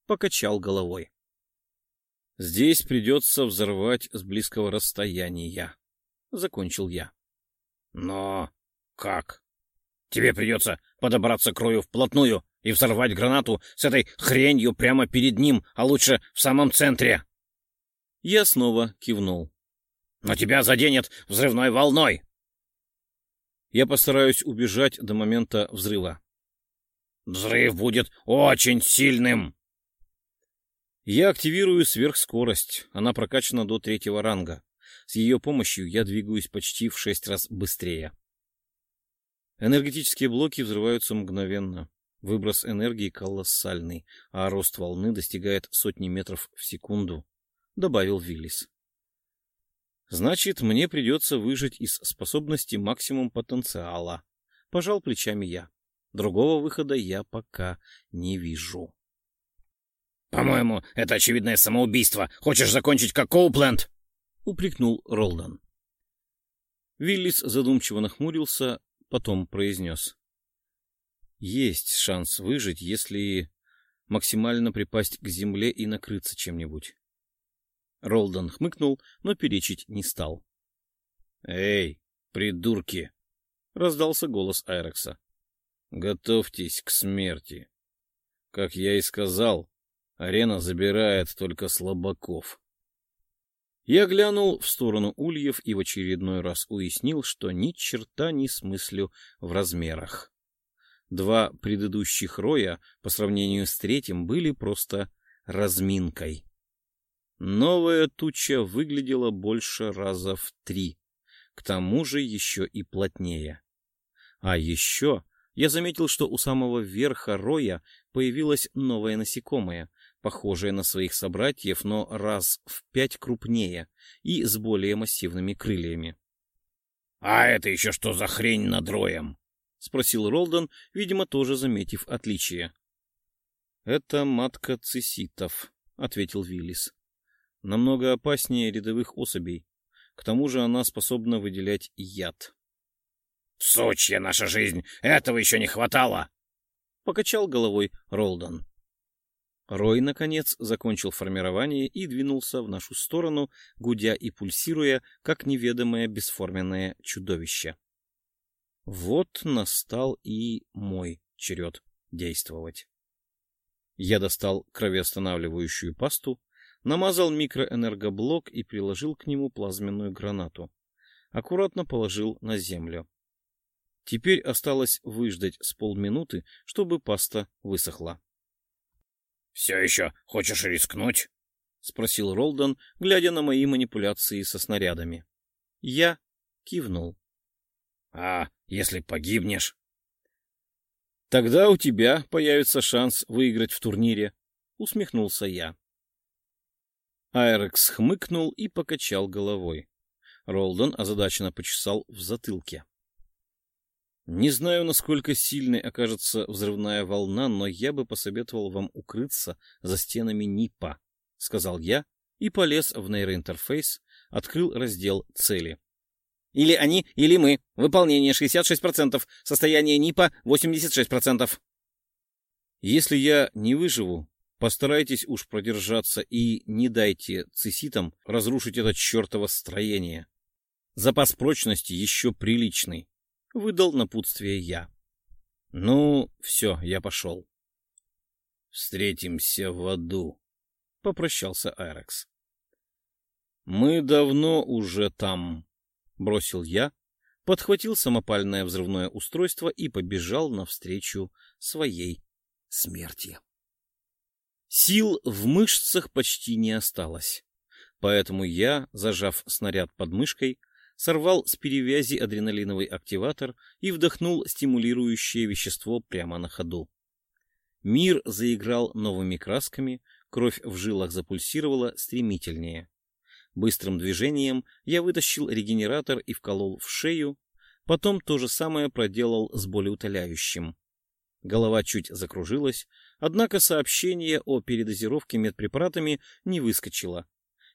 Покачал головой. «Здесь придется взорвать с близкого расстояния», — закончил я. «Но как? Тебе придется подобраться к Рою вплотную и взорвать гранату с этой хренью прямо перед ним, а лучше в самом центре». Я снова кивнул. «Но тебя заденет взрывной волной!» Я постараюсь убежать до момента взрыва. Взрыв будет очень сильным. Я активирую сверхскорость. Она прокачана до третьего ранга. С ее помощью я двигаюсь почти в шесть раз быстрее. Энергетические блоки взрываются мгновенно. Выброс энергии колоссальный, а рост волны достигает сотни метров в секунду, — добавил Виллис. Значит, мне придется выжить из способности максимум потенциала. Пожал плечами я. Другого выхода я пока не вижу. — По-моему, это очевидное самоубийство. Хочешь закончить как Коупленд? — упрекнул Ролдан. Виллис задумчиво нахмурился, потом произнес. — Есть шанс выжить, если максимально припасть к земле и накрыться чем-нибудь. Ролдон хмыкнул, но перечить не стал. — Эй, придурки! — раздался голос Айрекса. — Готовьтесь к смерти. Как я и сказал, арена забирает только слабаков. Я глянул в сторону ульев и в очередной раз уяснил, что ни черта не смыслю в размерах. Два предыдущих роя по сравнению с третьим были просто разминкой. Новая туча выглядела больше раза в три, к тому же еще и плотнее. А еще я заметил, что у самого верха роя появилось новое насекомое, похожее на своих собратьев, но раз в пять крупнее и с более массивными крыльями. — А это еще что за хрень над роем? — спросил Ролдон, видимо, тоже заметив отличие. — Это матка циситов, — ответил Виллис намного опаснее рядовых особей. К тому же она способна выделять яд. «Сучья наша жизнь! Этого еще не хватало!» — покачал головой Ролдан. Рой, наконец, закончил формирование и двинулся в нашу сторону, гудя и пульсируя, как неведомое бесформенное чудовище. Вот настал и мой черед действовать. Я достал кровеостанавливающую пасту, намазал микроэнергоблок и приложил к нему плазменную гранату. Аккуратно положил на землю. Теперь осталось выждать с полминуты, чтобы паста высохла. — Все еще хочешь рискнуть? — спросил Ролдон, глядя на мои манипуляции со снарядами. Я кивнул. — А если погибнешь? — Тогда у тебя появится шанс выиграть в турнире, — усмехнулся я. Айрекс хмыкнул и покачал головой. Ролдон озадаченно почесал в затылке. «Не знаю, насколько сильной окажется взрывная волна, но я бы посоветовал вам укрыться за стенами НИПа», — сказал я и полез в нейроинтерфейс, открыл раздел «Цели». Или они, или мы. Выполнение 66%. Состояние НИПа 86%. Если я не выживу, постарайтесь уж продержаться и не дайте циситам разрушить это чертово строение. Запас прочности еще приличный. Выдал напутствие я. Ну, все, я пошел. Встретимся в аду, — попрощался Айрекс. Мы давно уже там, — бросил я, подхватил самопальное взрывное устройство и побежал навстречу своей смерти. Сил в мышцах почти не осталось, поэтому я, зажав снаряд под мышкой, сорвал с перевязи адреналиновый активатор и вдохнул стимулирующее вещество прямо на ходу. Мир заиграл новыми красками, кровь в жилах запульсировала стремительнее. Быстрым движением я вытащил регенератор и вколол в шею, потом то же самое проделал с болеутоляющим. Голова чуть закружилась, однако сообщение о передозировке медпрепаратами не выскочило,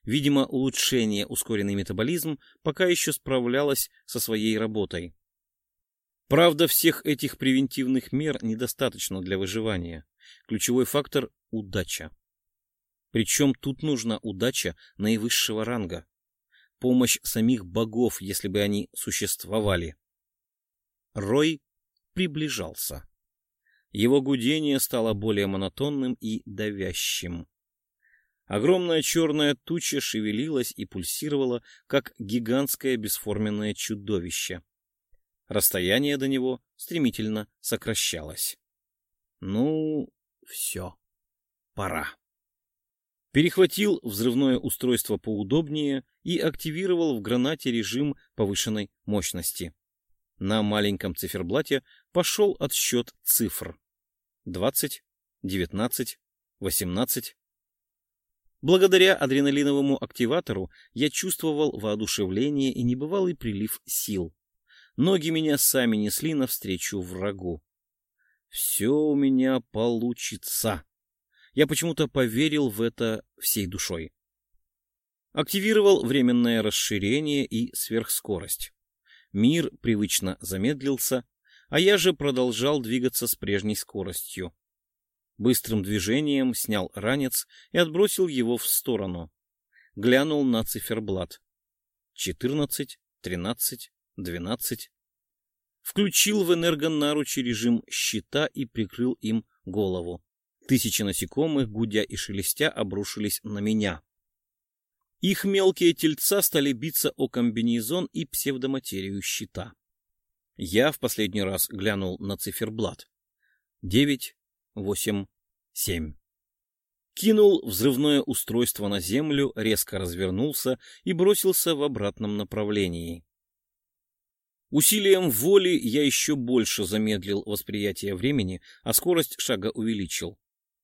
Видимо, улучшение ускоренный метаболизм пока еще справлялось со своей работой. Правда, всех этих превентивных мер недостаточно для выживания. Ключевой фактор – удача. Причем тут нужна удача наивысшего ранга. Помощь самих богов, если бы они существовали. Рой приближался. Его гудение стало более монотонным и давящим. Огромная черная туча шевелилась и пульсировала, как гигантское бесформенное чудовище. Расстояние до него стремительно сокращалось. Ну, все. Пора. Перехватил взрывное устройство поудобнее и активировал в гранате режим повышенной мощности. На маленьком циферблате пошел отсчет цифр. 20, 19, 18, Благодаря адреналиновому активатору я чувствовал воодушевление и небывалый прилив сил. Ноги меня сами несли навстречу врагу. Все у меня получится. Я почему-то поверил в это всей душой. Активировал временное расширение и сверхскорость. Мир привычно замедлился, а я же продолжал двигаться с прежней скоростью. Быстрым движением снял ранец и отбросил его в сторону. Глянул на циферблат. Четырнадцать, тринадцать, двенадцать. Включил в энергонаручи режим щита и прикрыл им голову. Тысячи насекомых, гудя и шелестя, обрушились на меня. Их мелкие тельца стали биться о комбинезон и псевдоматерию щита. Я в последний раз глянул на циферблат. Девять, восемь, семь. Кинул взрывное устройство на землю, резко развернулся и бросился в обратном направлении. Усилием воли я еще больше замедлил восприятие времени, а скорость шага увеличил.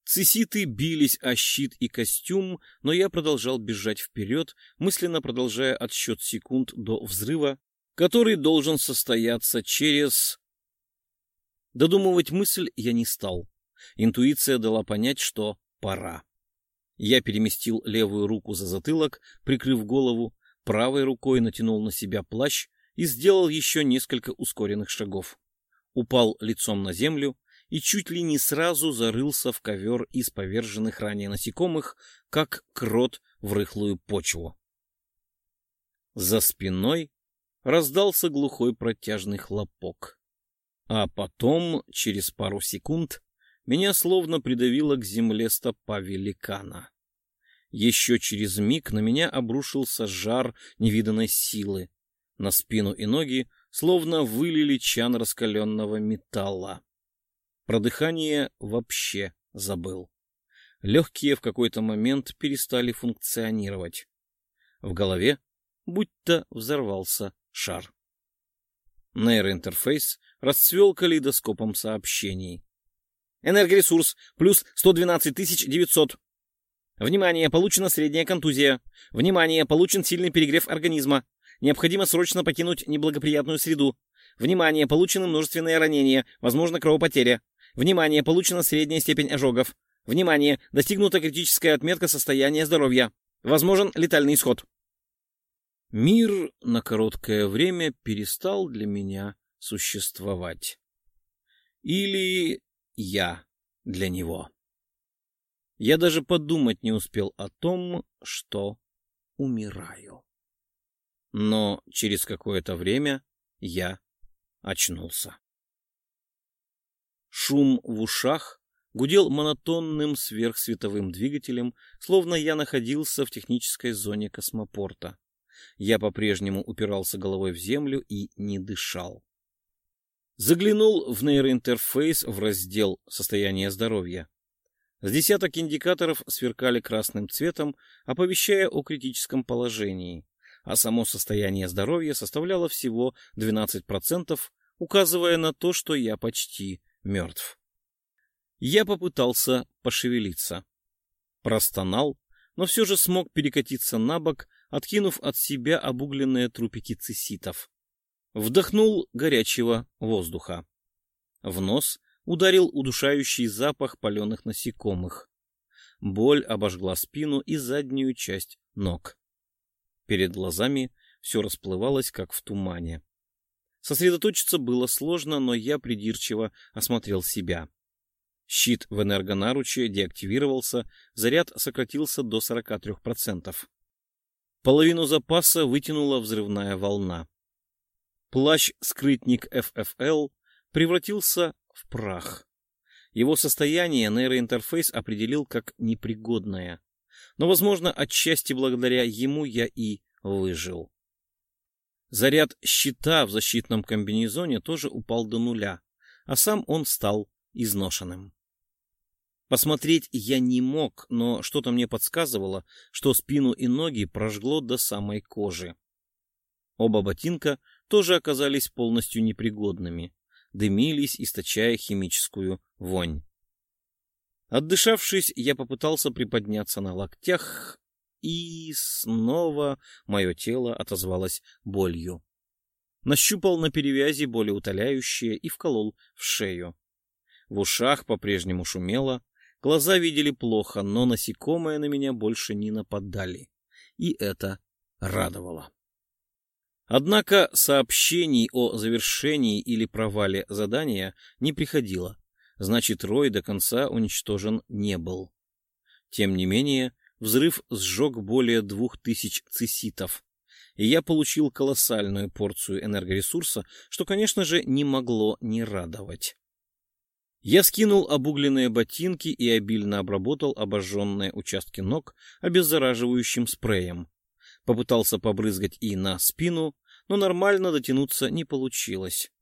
Циситы бились о щит и костюм, но я продолжал бежать вперед, мысленно продолжая отсчет секунд до взрыва, который должен состояться через... Додумывать мысль я не стал. Интуиция дала понять, что пора. Я переместил левую руку за затылок, прикрыв голову, правой рукой натянул на себя плащ и сделал еще несколько ускоренных шагов. Упал лицом на землю и чуть ли не сразу зарылся в ковер из поверженных ранее насекомых, как крот в рыхлую почву. За спиной раздался глухой протяжный хлопок. А потом, через пару секунд, меня словно придавило к земле стопа великана. Еще через миг на меня обрушился жар невиданной силы. На спину и ноги словно вылили чан раскаленного металла. Про дыхание вообще забыл. Легкие в какой-то момент перестали функционировать. В голове будто взорвался шар. Нейроинтерфейс расцвел калейдоскопом сообщений. Энергоресурс плюс 112 900. Внимание, получена средняя контузия. Внимание, получен сильный перегрев организма. Необходимо срочно покинуть неблагоприятную среду. Внимание, получены множественные ранения, возможно кровопотеря. Внимание, получена средняя степень ожогов. Внимание, достигнута критическая отметка состояния здоровья. Возможен летальный исход. Мир на короткое время перестал для меня существовать. Или я для него. Я даже подумать не успел о том, что умираю. Но через какое-то время я очнулся. Шум в ушах гудел монотонным сверхсветовым двигателем, словно я находился в технической зоне космопорта. Я по-прежнему упирался головой в землю и не дышал. Заглянул в нейроинтерфейс в раздел «Состояние здоровья». С десяток индикаторов сверкали красным цветом, оповещая о критическом положении, а само состояние здоровья составляло всего 12%, указывая на то, что я почти мертв. Я попытался пошевелиться. Простонал, но все же смог перекатиться на бок, откинув от себя обугленные трупики циситов. Вдохнул горячего воздуха. В нос ударил удушающий запах паленых насекомых. Боль обожгла спину и заднюю часть ног. Перед глазами все расплывалось, как в тумане. Сосредоточиться было сложно, но я придирчиво осмотрел себя. Щит в энергонаруче деактивировался, заряд сократился до 43%. Половину запаса вытянула взрывная волна. Плащ-скрытник ФФЛ превратился в прах. Его состояние нейроинтерфейс определил как непригодное. Но, возможно, отчасти благодаря ему я и выжил. Заряд щита в защитном комбинезоне тоже упал до нуля, а сам он стал изношенным. Посмотреть я не мог, но что-то мне подсказывало, что спину и ноги прожгло до самой кожи. Оба ботинка тоже оказались полностью непригодными дымились, источая химическую вонь. Отдышавшись, я попытался приподняться на локтях, и снова мое тело отозвалось болью. Нащупал на перевязи болеутоляющее и вколол в шею. В ушах по-прежнему шумело, глаза видели плохо, но насекомые на меня больше не нападали. И это радовало. Однако сообщений о завершении или провале задания не приходило. Значит, Рой до конца уничтожен не был. Тем не менее, взрыв сжег более двух тысяч циситов, и я получил колоссальную порцию энергоресурса, что, конечно же, не могло не радовать. Я скинул обугленные ботинки и обильно обработал обожженные участки ног обеззараживающим спреем. Попытался побрызгать и на спину, но нормально дотянуться не получилось.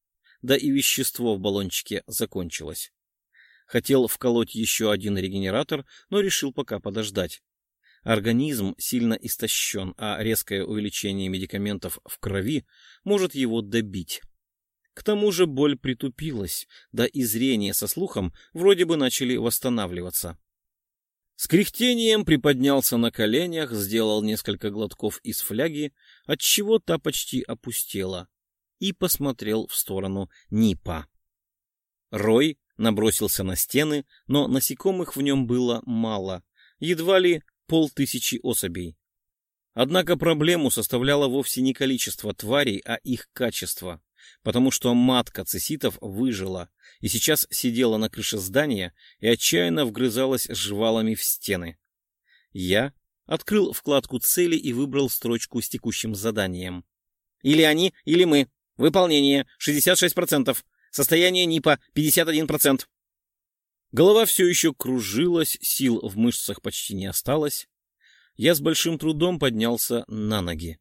Да и вещество в баллончике закончилось. Хотел вколоть еще один регенератор, но решил пока подождать. Организм сильно истощен, а резкое увеличение медикаментов в крови может его добить. К тому же боль притупилась, да и зрение со слухом вроде бы начали восстанавливаться. С кряхтением приподнялся на коленях, сделал несколько глотков из фляги, отчего та почти опустела, и посмотрел в сторону Нипа. Рой набросился на стены, но насекомых в нем было мало, едва ли полтысячи особей. Однако проблему составляло вовсе не количество тварей, а их качество потому что матка цеситов выжила и сейчас сидела на крыше здания и отчаянно вгрызалась жвалами в стены. Я открыл вкладку цели и выбрал строчку с текущим заданием. Или они, или мы. Выполнение 66%. Состояние НИПа 51%. Голова все еще кружилась, сил в мышцах почти не осталось. Я с большим трудом поднялся на ноги,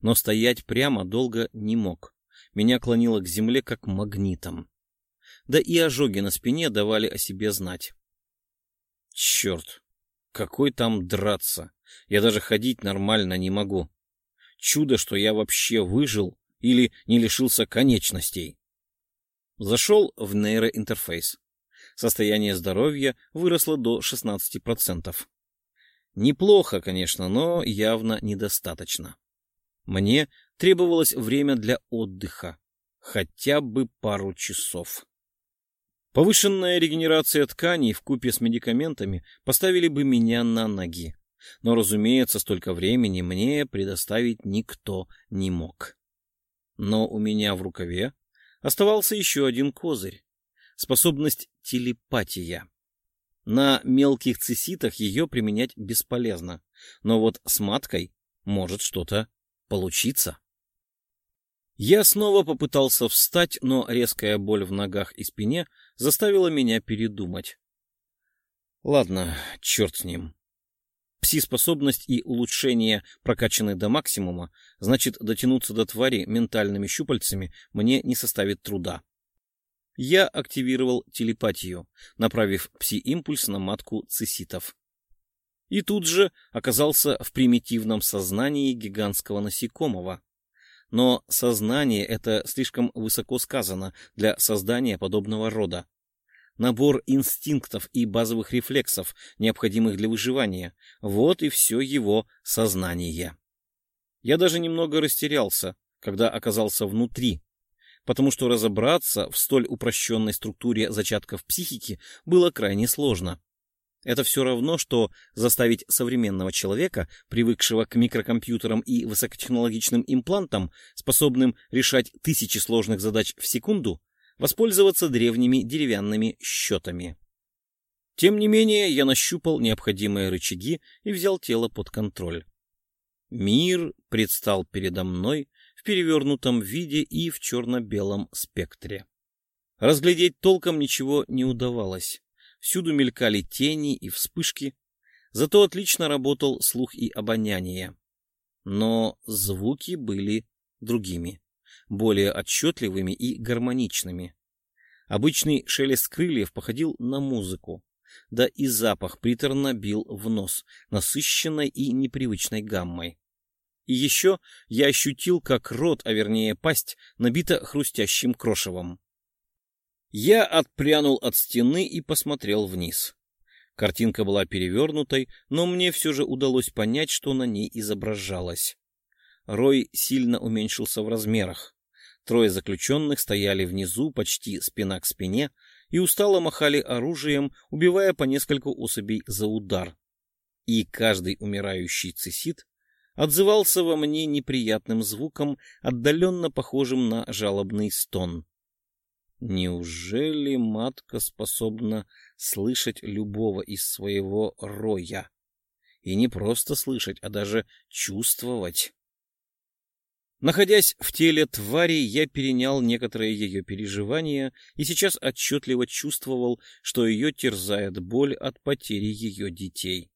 но стоять прямо долго не мог меня клонило к земле как магнитом. Да и ожоги на спине давали о себе знать. Черт, какой там драться? Я даже ходить нормально не могу. Чудо, что я вообще выжил или не лишился конечностей. Зашел в нейроинтерфейс. Состояние здоровья выросло до 16%. Неплохо, конечно, но явно недостаточно. Мне требовалось время для отдыха, хотя бы пару часов. Повышенная регенерация тканей в купе с медикаментами поставили бы меня на ноги. но, разумеется, столько времени мне предоставить никто не мог. Но у меня в рукаве оставался еще один козырь — способность телепатия. На мелких циситах ее применять бесполезно, но вот с маткой может что-то получиться. Я снова попытался встать, но резкая боль в ногах и спине заставила меня передумать. Ладно, черт с ним. Пси-способность и улучшение прокачаны до максимума, значит, дотянуться до твари ментальными щупальцами мне не составит труда. Я активировал телепатию, направив пси-импульс на матку циситов. И тут же оказался в примитивном сознании гигантского насекомого. Но сознание — это слишком высоко сказано для создания подобного рода набор инстинктов и базовых рефлексов, необходимых для выживания. Вот и все его сознание. Я даже немного растерялся, когда оказался внутри, потому что разобраться в столь упрощенной структуре зачатков психики было крайне сложно. Это все равно, что заставить современного человека, привыкшего к микрокомпьютерам и высокотехнологичным имплантам, способным решать тысячи сложных задач в секунду, воспользоваться древними деревянными счетами. Тем не менее, я нащупал необходимые рычаги и взял тело под контроль. Мир предстал передо мной в перевернутом виде и в черно-белом спектре. Разглядеть толком ничего не удавалось. Всюду мелькали тени и вспышки, зато отлично работал слух и обоняние. Но звуки были другими более отчетливыми и гармоничными. Обычный шелест крыльев походил на музыку, да и запах приторно бил в нос, насыщенной и непривычной гаммой. И еще я ощутил, как рот, а вернее пасть, набита хрустящим крошевом. Я отпрянул от стены и посмотрел вниз. Картинка была перевернутой, но мне все же удалось понять, что на ней изображалось. Рой сильно уменьшился в размерах. Трое заключенных стояли внизу, почти спина к спине, и устало махали оружием, убивая по нескольку особей за удар. И каждый умирающий цисит отзывался во мне неприятным звуком, отдаленно похожим на жалобный стон. Неужели матка способна слышать любого из своего роя? И не просто слышать, а даже чувствовать. Находясь в теле твари, я перенял некоторые ее переживания и сейчас отчетливо чувствовал, что ее терзает боль от потери ее детей.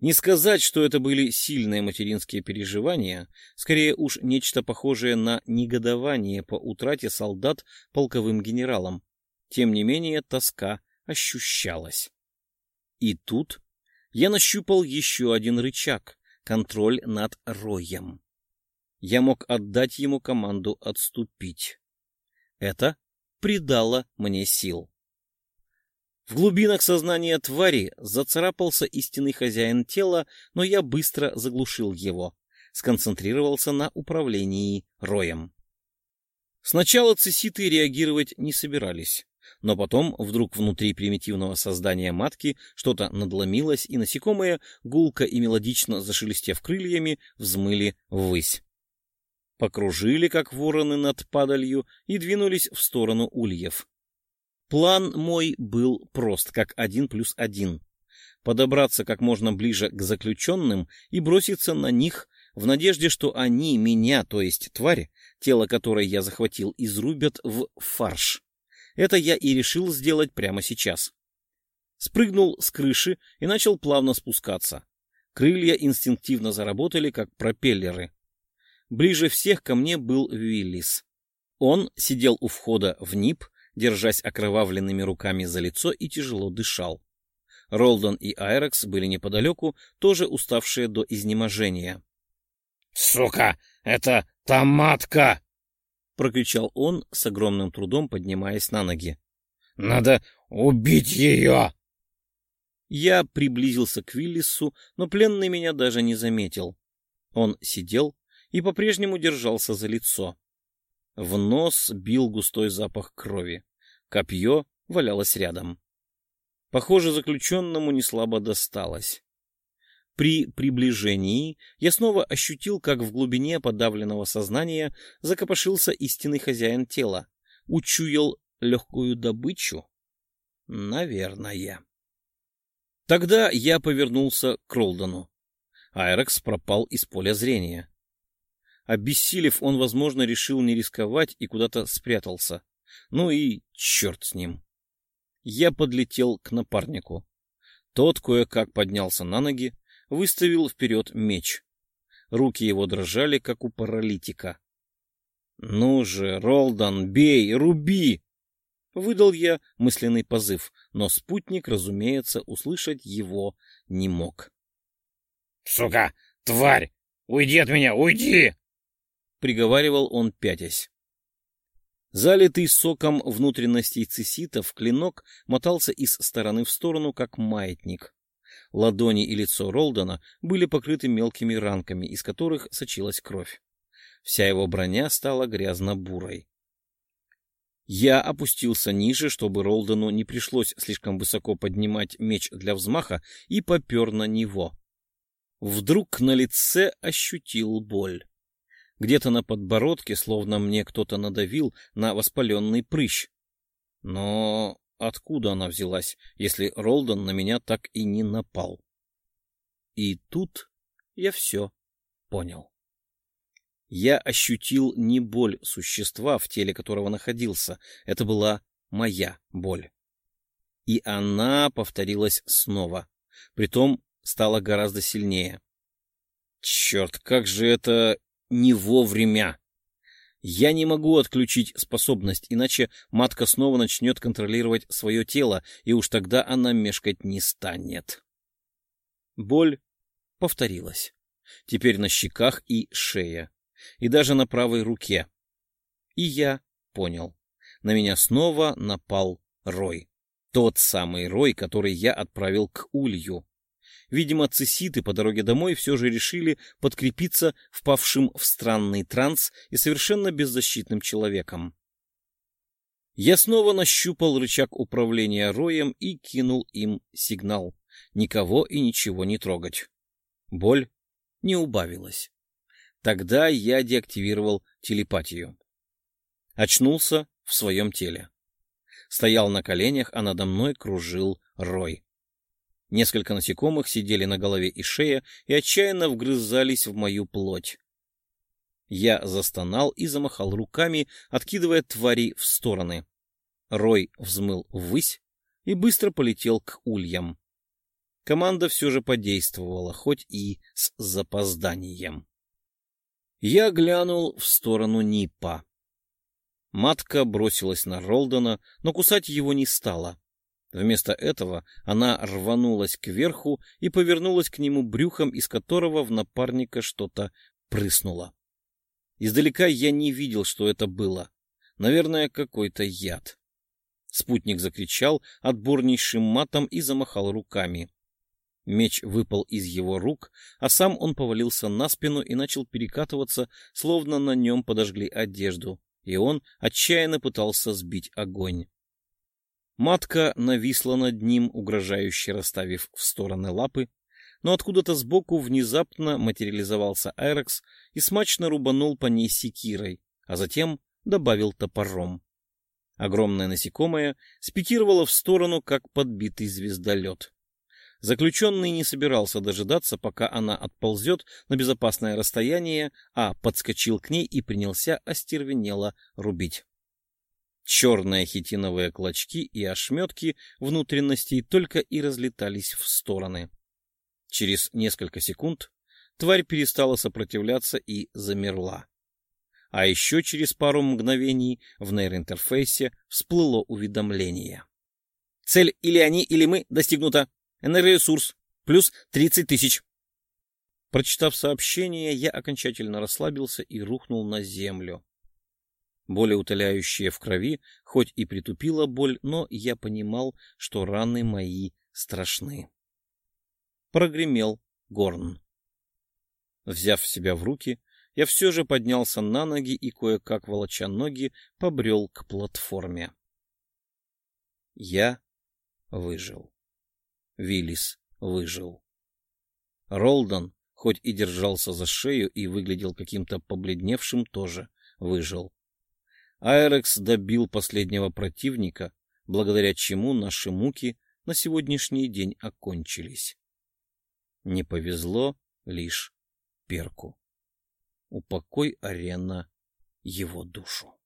Не сказать, что это были сильные материнские переживания, скорее уж нечто похожее на негодование по утрате солдат полковым генералам. Тем не менее, тоска ощущалась. И тут я нащупал еще один рычаг — контроль над роем я мог отдать ему команду отступить. Это придало мне сил. В глубинах сознания твари зацарапался истинный хозяин тела, но я быстро заглушил его, сконцентрировался на управлении роем. Сначала циситы реагировать не собирались, но потом вдруг внутри примитивного создания матки что-то надломилось, и насекомые, гулко и мелодично зашелестев крыльями, взмыли ввысь покружили, как вороны над падалью, и двинулись в сторону ульев. План мой был прост, как один плюс один. Подобраться как можно ближе к заключенным и броситься на них в надежде, что они меня, то есть тварь, тело которой я захватил, изрубят в фарш. Это я и решил сделать прямо сейчас. Спрыгнул с крыши и начал плавно спускаться. Крылья инстинктивно заработали, как пропеллеры. Ближе всех ко мне был Виллис. Он сидел у входа в НИП, держась окровавленными руками за лицо и тяжело дышал. Ролдон и Айрекс были неподалеку, тоже уставшие до изнеможения. — Сука, это томатка! — прокричал он, с огромным трудом поднимаясь на ноги. — Надо убить ее! Я приблизился к Виллису, но пленный меня даже не заметил. Он сидел, и по-прежнему держался за лицо. В нос бил густой запах крови. Копье валялось рядом. Похоже, заключенному неслабо досталось. При приближении я снова ощутил, как в глубине подавленного сознания закопошился истинный хозяин тела, учуял легкую добычу. Наверное. Тогда я повернулся к Ролдону. Айрекс пропал из поля зрения. Обессилев, он, возможно, решил не рисковать и куда-то спрятался. Ну и черт с ним. Я подлетел к напарнику. Тот кое-как поднялся на ноги, выставил вперед меч. Руки его дрожали, как у паралитика. — Ну же, Ролдан, бей, руби! Выдал я мысленный позыв, но спутник, разумеется, услышать его не мог. — Сука! Тварь! Уйди от меня! Уйди! — приговаривал он, пятясь. Залитый соком внутренностей циситов, клинок мотался из стороны в сторону, как маятник. Ладони и лицо Ролдона были покрыты мелкими ранками, из которых сочилась кровь. Вся его броня стала грязно-бурой. Я опустился ниже, чтобы Ролдену не пришлось слишком высоко поднимать меч для взмаха, и попер на него. Вдруг на лице ощутил боль. Где-то на подбородке, словно мне кто-то надавил на воспаленный прыщ. Но откуда она взялась, если Ролден на меня так и не напал? И тут я все понял. Я ощутил не боль существа, в теле которого находился. Это была моя боль. И она повторилась снова. Притом стала гораздо сильнее. Черт, как же это не вовремя! Я не могу отключить способность, иначе матка снова начнет контролировать свое тело, и уж тогда она мешкать не станет. Боль повторилась. Теперь на щеках и шее и даже на правой руке. И я понял. На меня снова напал Рой. Тот самый Рой, который я отправил к Улью. Видимо, цеситы по дороге домой все же решили подкрепиться впавшим в странный транс и совершенно беззащитным человеком. Я снова нащупал рычаг управления роем и кинул им сигнал. Никого и ничего не трогать. Боль не убавилась. Тогда я деактивировал телепатию. Очнулся в своем теле. Стоял на коленях, а надо мной кружил рой. Несколько насекомых сидели на голове и шее и отчаянно вгрызались в мою плоть. Я застонал и замахал руками, откидывая твари в стороны. Рой взмыл ввысь и быстро полетел к ульям. Команда все же подействовала, хоть и с запозданием. Я глянул в сторону Нипа. Матка бросилась на Ролдона, но кусать его не стала. Вместо этого она рванулась кверху и повернулась к нему брюхом, из которого в напарника что-то прыснуло. Издалека я не видел, что это было. Наверное, какой-то яд. Спутник закричал отборнейшим матом и замахал руками. Меч выпал из его рук, а сам он повалился на спину и начал перекатываться, словно на нем подожгли одежду, и он отчаянно пытался сбить огонь. Матка нависла над ним, угрожающе расставив в стороны лапы, но откуда-то сбоку внезапно материализовался Айрекс и смачно рубанул по ней секирой, а затем добавил топором. Огромное насекомое спикировало в сторону, как подбитый звездолет. Заключенный не собирался дожидаться, пока она отползет на безопасное расстояние, а подскочил к ней и принялся остервенело рубить. Черные хитиновые клочки и ошметки внутренностей только и разлетались в стороны. Через несколько секунд тварь перестала сопротивляться и замерла. А еще через пару мгновений в нейроинтерфейсе всплыло уведомление. «Цель или они, или мы достигнута. Энергоресурс. Плюс 30 тысяч. Прочитав сообщение, я окончательно расслабился и рухнул на землю. Более утоляющая в крови, хоть и притупила боль, но я понимал, что раны мои страшны. Прогремел горн. Взяв себя в руки, я все же поднялся на ноги и, кое-как волоча ноги, побрел к платформе. Я выжил. Виллис выжил. Ролдон, хоть и держался за шею и выглядел каким-то побледневшим, тоже выжил. Айрекс добил последнего противника, благодаря чему наши муки на сегодняшний день окончились. Не повезло лишь Перку. Упокой арена его душу.